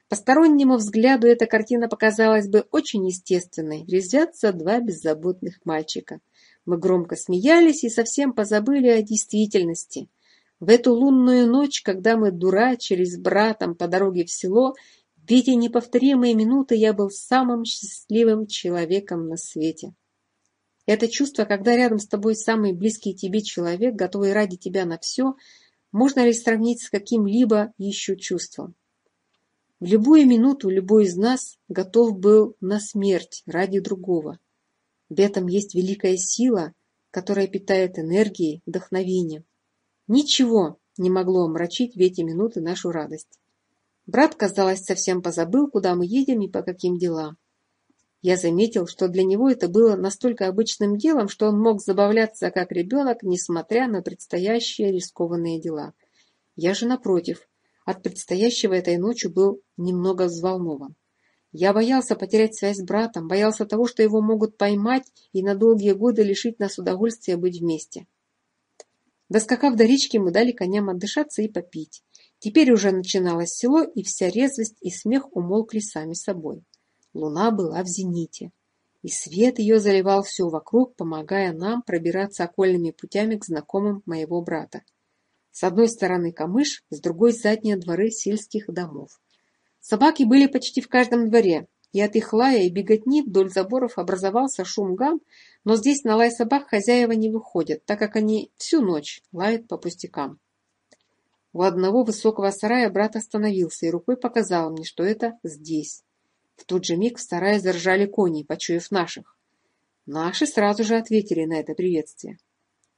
Speaker 1: Постороннему взгляду эта картина показалась бы очень естественной. Резвятся два беззаботных мальчика. Мы громко смеялись и совсем позабыли о действительности. В эту лунную ночь, когда мы дурачились с братом по дороге в село, в эти неповторимые минуты я был самым счастливым человеком на свете. Это чувство, когда рядом с тобой самый близкий тебе человек, готовый ради тебя на все, можно ли сравнить с каким-либо еще чувством? В любую минуту любой из нас готов был на смерть ради другого. В этом есть великая сила, которая питает энергией, вдохновением. Ничего не могло омрачить в эти минуты нашу радость. Брат, казалось, совсем позабыл, куда мы едем и по каким делам. Я заметил, что для него это было настолько обычным делом, что он мог забавляться как ребенок, несмотря на предстоящие рискованные дела. Я же, напротив, от предстоящего этой ночью был немного взволнован. Я боялся потерять связь с братом, боялся того, что его могут поймать и на долгие годы лишить нас удовольствия быть вместе. Доскакав до речки, мы дали коням отдышаться и попить. Теперь уже начиналось село, и вся резвость и смех умолкли сами собой. Луна была в зените, и свет ее заливал все вокруг, помогая нам пробираться окольными путями к знакомым моего брата. С одной стороны камыш, с другой задние дворы сельских домов. Собаки были почти в каждом дворе, и от их лая и беготни вдоль заборов образовался шум гам, но здесь на лай собак хозяева не выходят, так как они всю ночь лают по пустякам. У одного высокого сарая брат остановился и рукой показал мне, что это здесь. В Тут же миг в сарае заржали кони, почуяв наших. Наши сразу же ответили на это приветствие.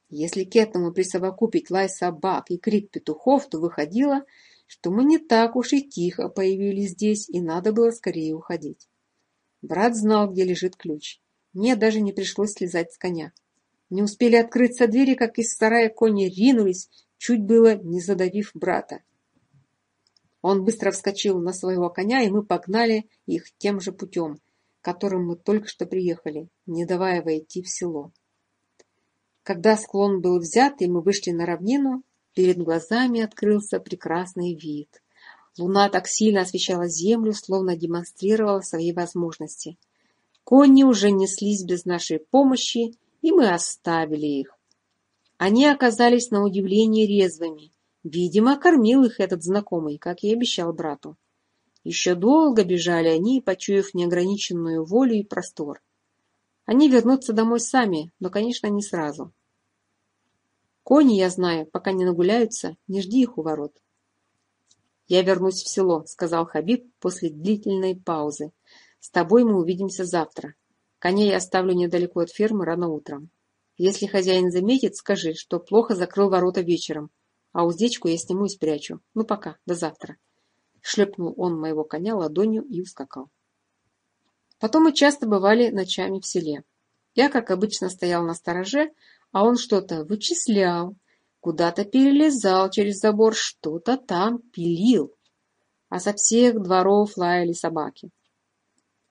Speaker 1: Если к этому присовокупить лай собак и крик петухов, то выходило, что мы не так уж и тихо появились здесь, и надо было скорее уходить. Брат знал, где лежит ключ. Мне даже не пришлось слезать с коня. Не успели открыться двери, как из сарая кони ринулись, чуть было не задавив брата. Он быстро вскочил на своего коня, и мы погнали их тем же путем, которым мы только что приехали, не давая войти в село. Когда склон был взят, и мы вышли на равнину, перед глазами открылся прекрасный вид. Луна так сильно освещала землю, словно демонстрировала свои возможности. Кони уже неслись без нашей помощи, и мы оставили их. Они оказались на удивление резвыми, Видимо, кормил их этот знакомый, как и обещал брату. Еще долго бежали они, почуяв неограниченную волю и простор. Они вернутся домой сами, но, конечно, не сразу. Кони, я знаю, пока не нагуляются, не жди их у ворот. «Я вернусь в село», — сказал Хабиб после длительной паузы. «С тобой мы увидимся завтра. Коней я оставлю недалеко от фермы рано утром. Если хозяин заметит, скажи, что плохо закрыл ворота вечером, а уздечку я сниму и спрячу. Ну пока, до завтра. Шлепнул он моего коня ладонью и ускакал. Потом мы часто бывали ночами в селе. Я, как обычно, стоял на стороже, а он что-то вычислял, куда-то перелезал через забор, что-то там пилил. А со всех дворов лаяли собаки.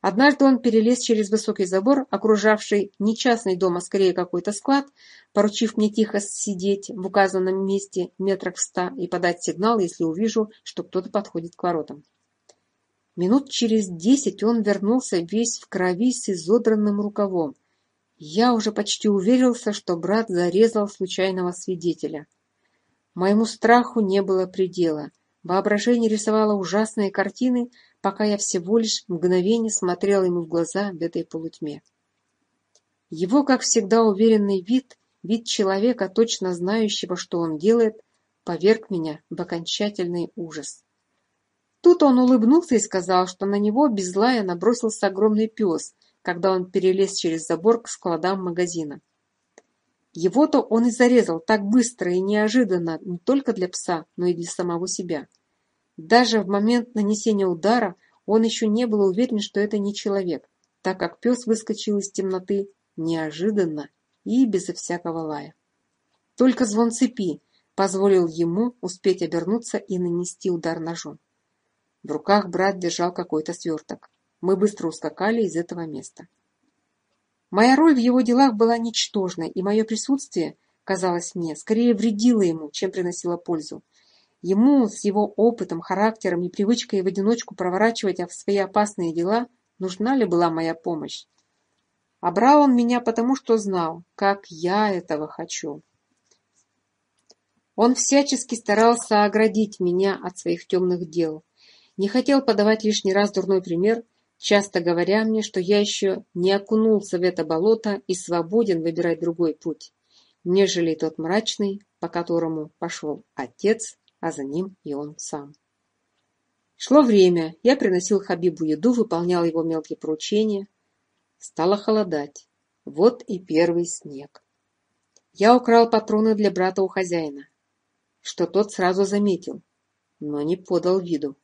Speaker 1: Однажды он перелез через высокий забор, окружавший несчастный дом а скорее какой-то склад, поручив мне тихо сидеть в указанном месте метрах в ста и подать сигнал, если увижу, что кто-то подходит к воротам. Минут через десять он вернулся весь в крови с изодранным рукавом. Я уже почти уверился, что брат зарезал случайного свидетеля. Моему страху не было предела. Воображение рисовало ужасные картины, пока я всего лишь мгновение смотрел ему в глаза в этой полутьме. Его, как всегда, уверенный вид, вид человека, точно знающего, что он делает, поверг меня в окончательный ужас. Тут он улыбнулся и сказал, что на него без лая набросился огромный пес, когда он перелез через забор к складам магазина. Его-то он и зарезал так быстро и неожиданно не только для пса, но и для самого себя. Даже в момент нанесения удара он еще не был уверен, что это не человек, так как пес выскочил из темноты неожиданно и безо всякого лая. Только звон цепи позволил ему успеть обернуться и нанести удар ножом. В руках брат держал какой-то сверток. Мы быстро ускакали из этого места. Моя роль в его делах была ничтожной, и мое присутствие, казалось мне, скорее вредило ему, чем приносило пользу. Ему с его опытом, характером и привычкой в одиночку проворачивать свои опасные дела нужна ли была моя помощь? А брал он меня потому, что знал, как я этого хочу. Он всячески старался оградить меня от своих темных дел, не хотел подавать лишний раз дурной пример, часто говоря мне, что я еще не окунулся в это болото и свободен выбирать другой путь, нежели тот мрачный, по которому пошел отец а за ним и он сам. Шло время, я приносил Хабибу еду, выполнял его мелкие поручения. Стало холодать. Вот и первый снег. Я украл патроны для брата у хозяина, что тот сразу заметил, но не подал виду.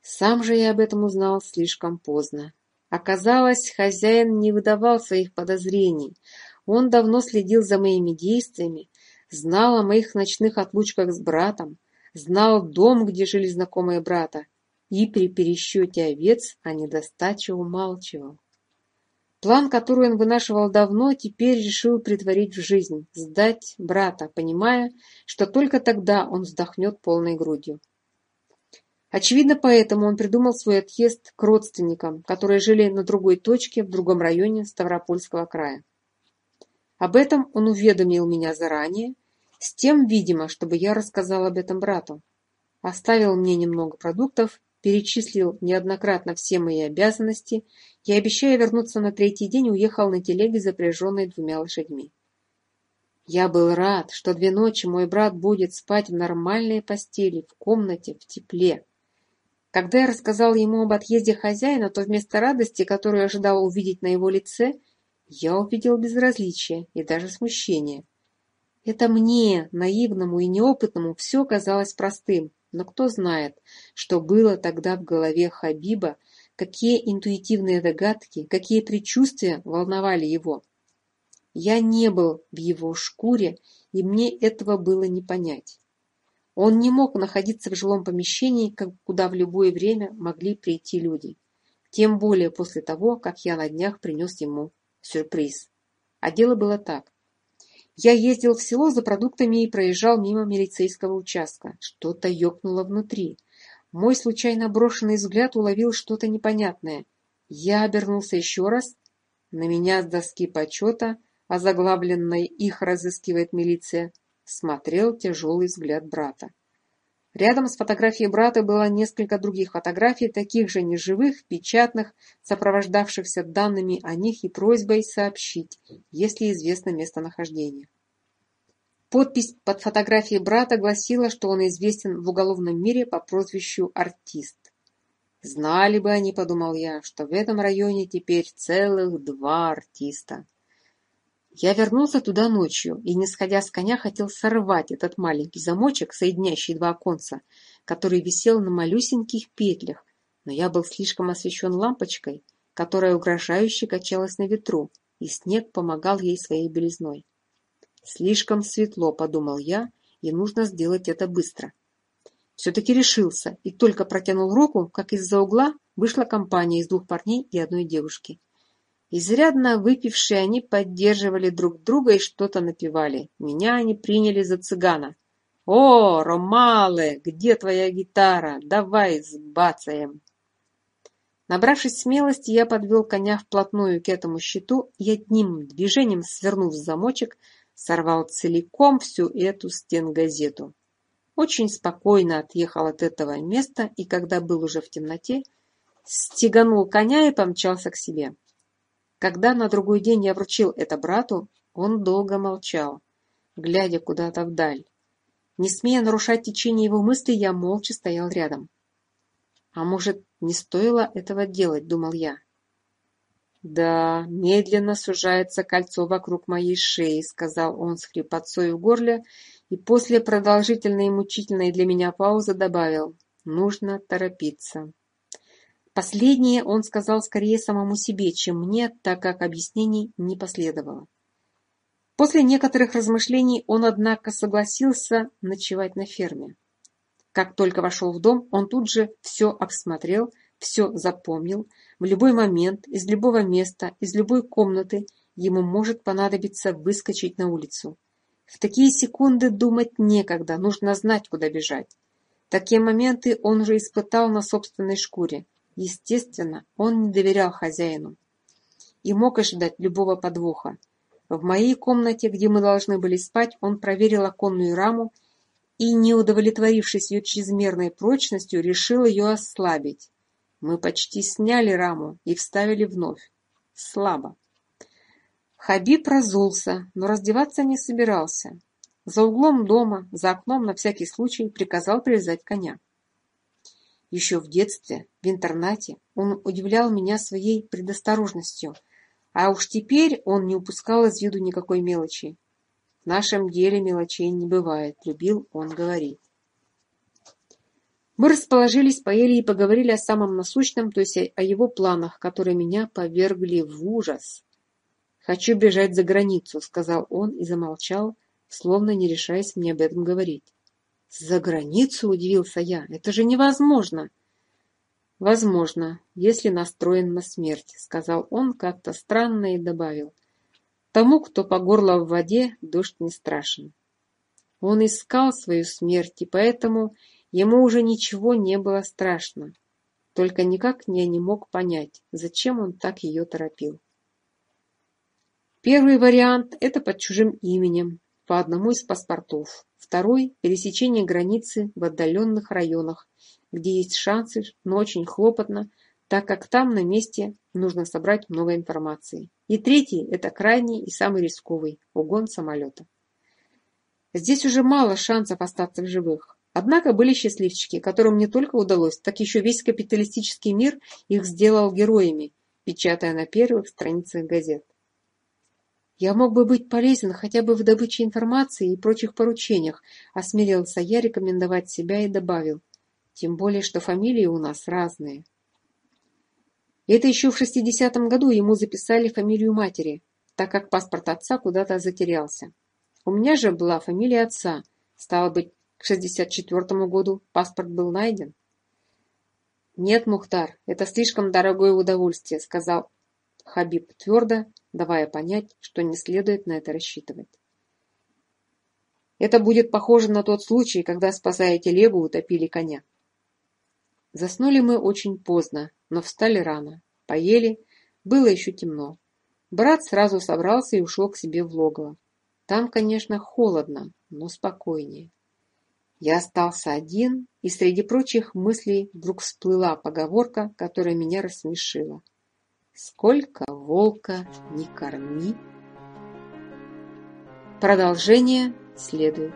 Speaker 1: Сам же я об этом узнал слишком поздно. Оказалось, хозяин не выдавал своих подозрений. Он давно следил за моими действиями знала моих ночных отлучках с братом, знал дом, где жили знакомые брата, и при пересчете овец о недостаче умалчивал. План, который он вынашивал давно, теперь решил притворить в жизнь, сдать брата, понимая, что только тогда он вздохнет полной грудью. Очевидно, поэтому он придумал свой отъезд к родственникам, которые жили на другой точке в другом районе Ставропольского края. Об этом он уведомил меня заранее, с тем, видимо, чтобы я рассказал об этом брату. Оставил мне немного продуктов, перечислил неоднократно все мои обязанности и, обещая вернуться на третий день, уехал на телеге, запряженной двумя лошадьми. Я был рад, что две ночи мой брат будет спать в нормальной постели, в комнате, в тепле. Когда я рассказал ему об отъезде хозяина, то вместо радости, которую ожидал увидеть на его лице, я увидел безразличие и даже смущение. Это мне, наивному и неопытному, все казалось простым. Но кто знает, что было тогда в голове Хабиба, какие интуитивные догадки, какие предчувствия волновали его. Я не был в его шкуре, и мне этого было не понять. Он не мог находиться в жилом помещении, куда в любое время могли прийти люди. Тем более после того, как я на днях принес ему сюрприз. А дело было так. Я ездил в село за продуктами и проезжал мимо милицейского участка. Что-то ёкнуло внутри. Мой случайно брошенный взгляд уловил что-то непонятное. Я обернулся еще раз. На меня с доски почета, озаглавленной «Их разыскивает милиция», смотрел тяжелый взгляд брата. Рядом с фотографией брата было несколько других фотографий, таких же неживых, печатных, сопровождавшихся данными о них и просьбой сообщить, если известно местонахождение. Подпись под фотографией брата гласила, что он известен в уголовном мире по прозвищу «Артист». Знали бы они, подумал я, что в этом районе теперь целых два артиста. Я вернулся туда ночью и, не сходя с коня, хотел сорвать этот маленький замочек, соединяющий два конца, который висел на малюсеньких петлях, но я был слишком освещен лампочкой, которая угрожающе качалась на ветру, и снег помогал ей своей белизной. «Слишком светло», — подумал я, — «и нужно сделать это быстро». Все-таки решился и только протянул руку, как из-за угла вышла компания из двух парней и одной девушки. Изрядно выпившие, они поддерживали друг друга и что-то напевали. Меня они приняли за цыгана. «О, Ромале, где твоя гитара? Давай сбацаем!» Набравшись смелости, я подвел коня вплотную к этому щиту и одним движением, свернув замочек, сорвал целиком всю эту стенгазету. Очень спокойно отъехал от этого места и, когда был уже в темноте, стеганул коня и помчался к себе. Когда на другой день я вручил это брату, он долго молчал, глядя куда-то вдаль. Не смея нарушать течение его мыслей, я молча стоял рядом. «А может, не стоило этого делать?» — думал я. «Да, медленно сужается кольцо вокруг моей шеи», — сказал он с хрипотцой в горле и после продолжительной и мучительной для меня паузы добавил «нужно торопиться». Последнее он сказал скорее самому себе, чем мне, так как объяснений не последовало. После некоторых размышлений он, однако, согласился ночевать на ферме. Как только вошел в дом, он тут же все обсмотрел, все запомнил. В любой момент, из любого места, из любой комнаты ему может понадобиться выскочить на улицу. В такие секунды думать некогда, нужно знать, куда бежать. Такие моменты он уже испытал на собственной шкуре – Естественно, он не доверял хозяину и мог ожидать любого подвоха. В моей комнате, где мы должны были спать, он проверил оконную раму и, не удовлетворившись ее чрезмерной прочностью, решил ее ослабить. Мы почти сняли раму и вставили вновь. Слабо. Хабиб разулся, но раздеваться не собирался. За углом дома, за окном на всякий случай приказал привязать коня. Еще в детстве, в интернате, он удивлял меня своей предосторожностью, а уж теперь он не упускал из виду никакой мелочи. В нашем деле мелочей не бывает, любил он говорить. Мы расположились, поели и поговорили о самом насущном, то есть о его планах, которые меня повергли в ужас. «Хочу бежать за границу», — сказал он и замолчал, словно не решаясь мне об этом говорить. «За границу?» – удивился я. «Это же невозможно!» «Возможно, если настроен на смерть», – сказал он как-то странно и добавил. «Тому, кто по горло в воде, дождь не страшен». Он искал свою смерть, и поэтому ему уже ничего не было страшно. Только никак я не мог понять, зачем он так ее торопил. Первый вариант – это под чужим именем, по одному из паспортов. Второй – пересечение границы в отдаленных районах, где есть шансы, но очень хлопотно, так как там на месте нужно собрать много информации. И третий – это крайний и самый рисковый – угон самолета. Здесь уже мало шансов остаться в живых. Однако были счастливчики, которым не только удалось, так еще весь капиталистический мир их сделал героями, печатая на первых страницах газет. Я мог бы быть полезен хотя бы в добыче информации и прочих поручениях, а осмелился я рекомендовать себя и добавил. Тем более, что фамилии у нас разные. Это еще в 60-м году ему записали фамилию матери, так как паспорт отца куда-то затерялся. У меня же была фамилия отца. Стало быть, к 64-му году паспорт был найден. «Нет, Мухтар, это слишком дорогое удовольствие», — сказал Хабиб твердо, давая понять, что не следует на это рассчитывать. Это будет похоже на тот случай, когда, спасая телегу, утопили коня. Заснули мы очень поздно, но встали рано, поели, было еще темно. Брат сразу собрался и ушел к себе в логово. Там, конечно, холодно, но спокойнее. Я остался один, и среди прочих мыслей вдруг всплыла поговорка, которая меня рассмешила – Сколько волка не корми, продолжение следует.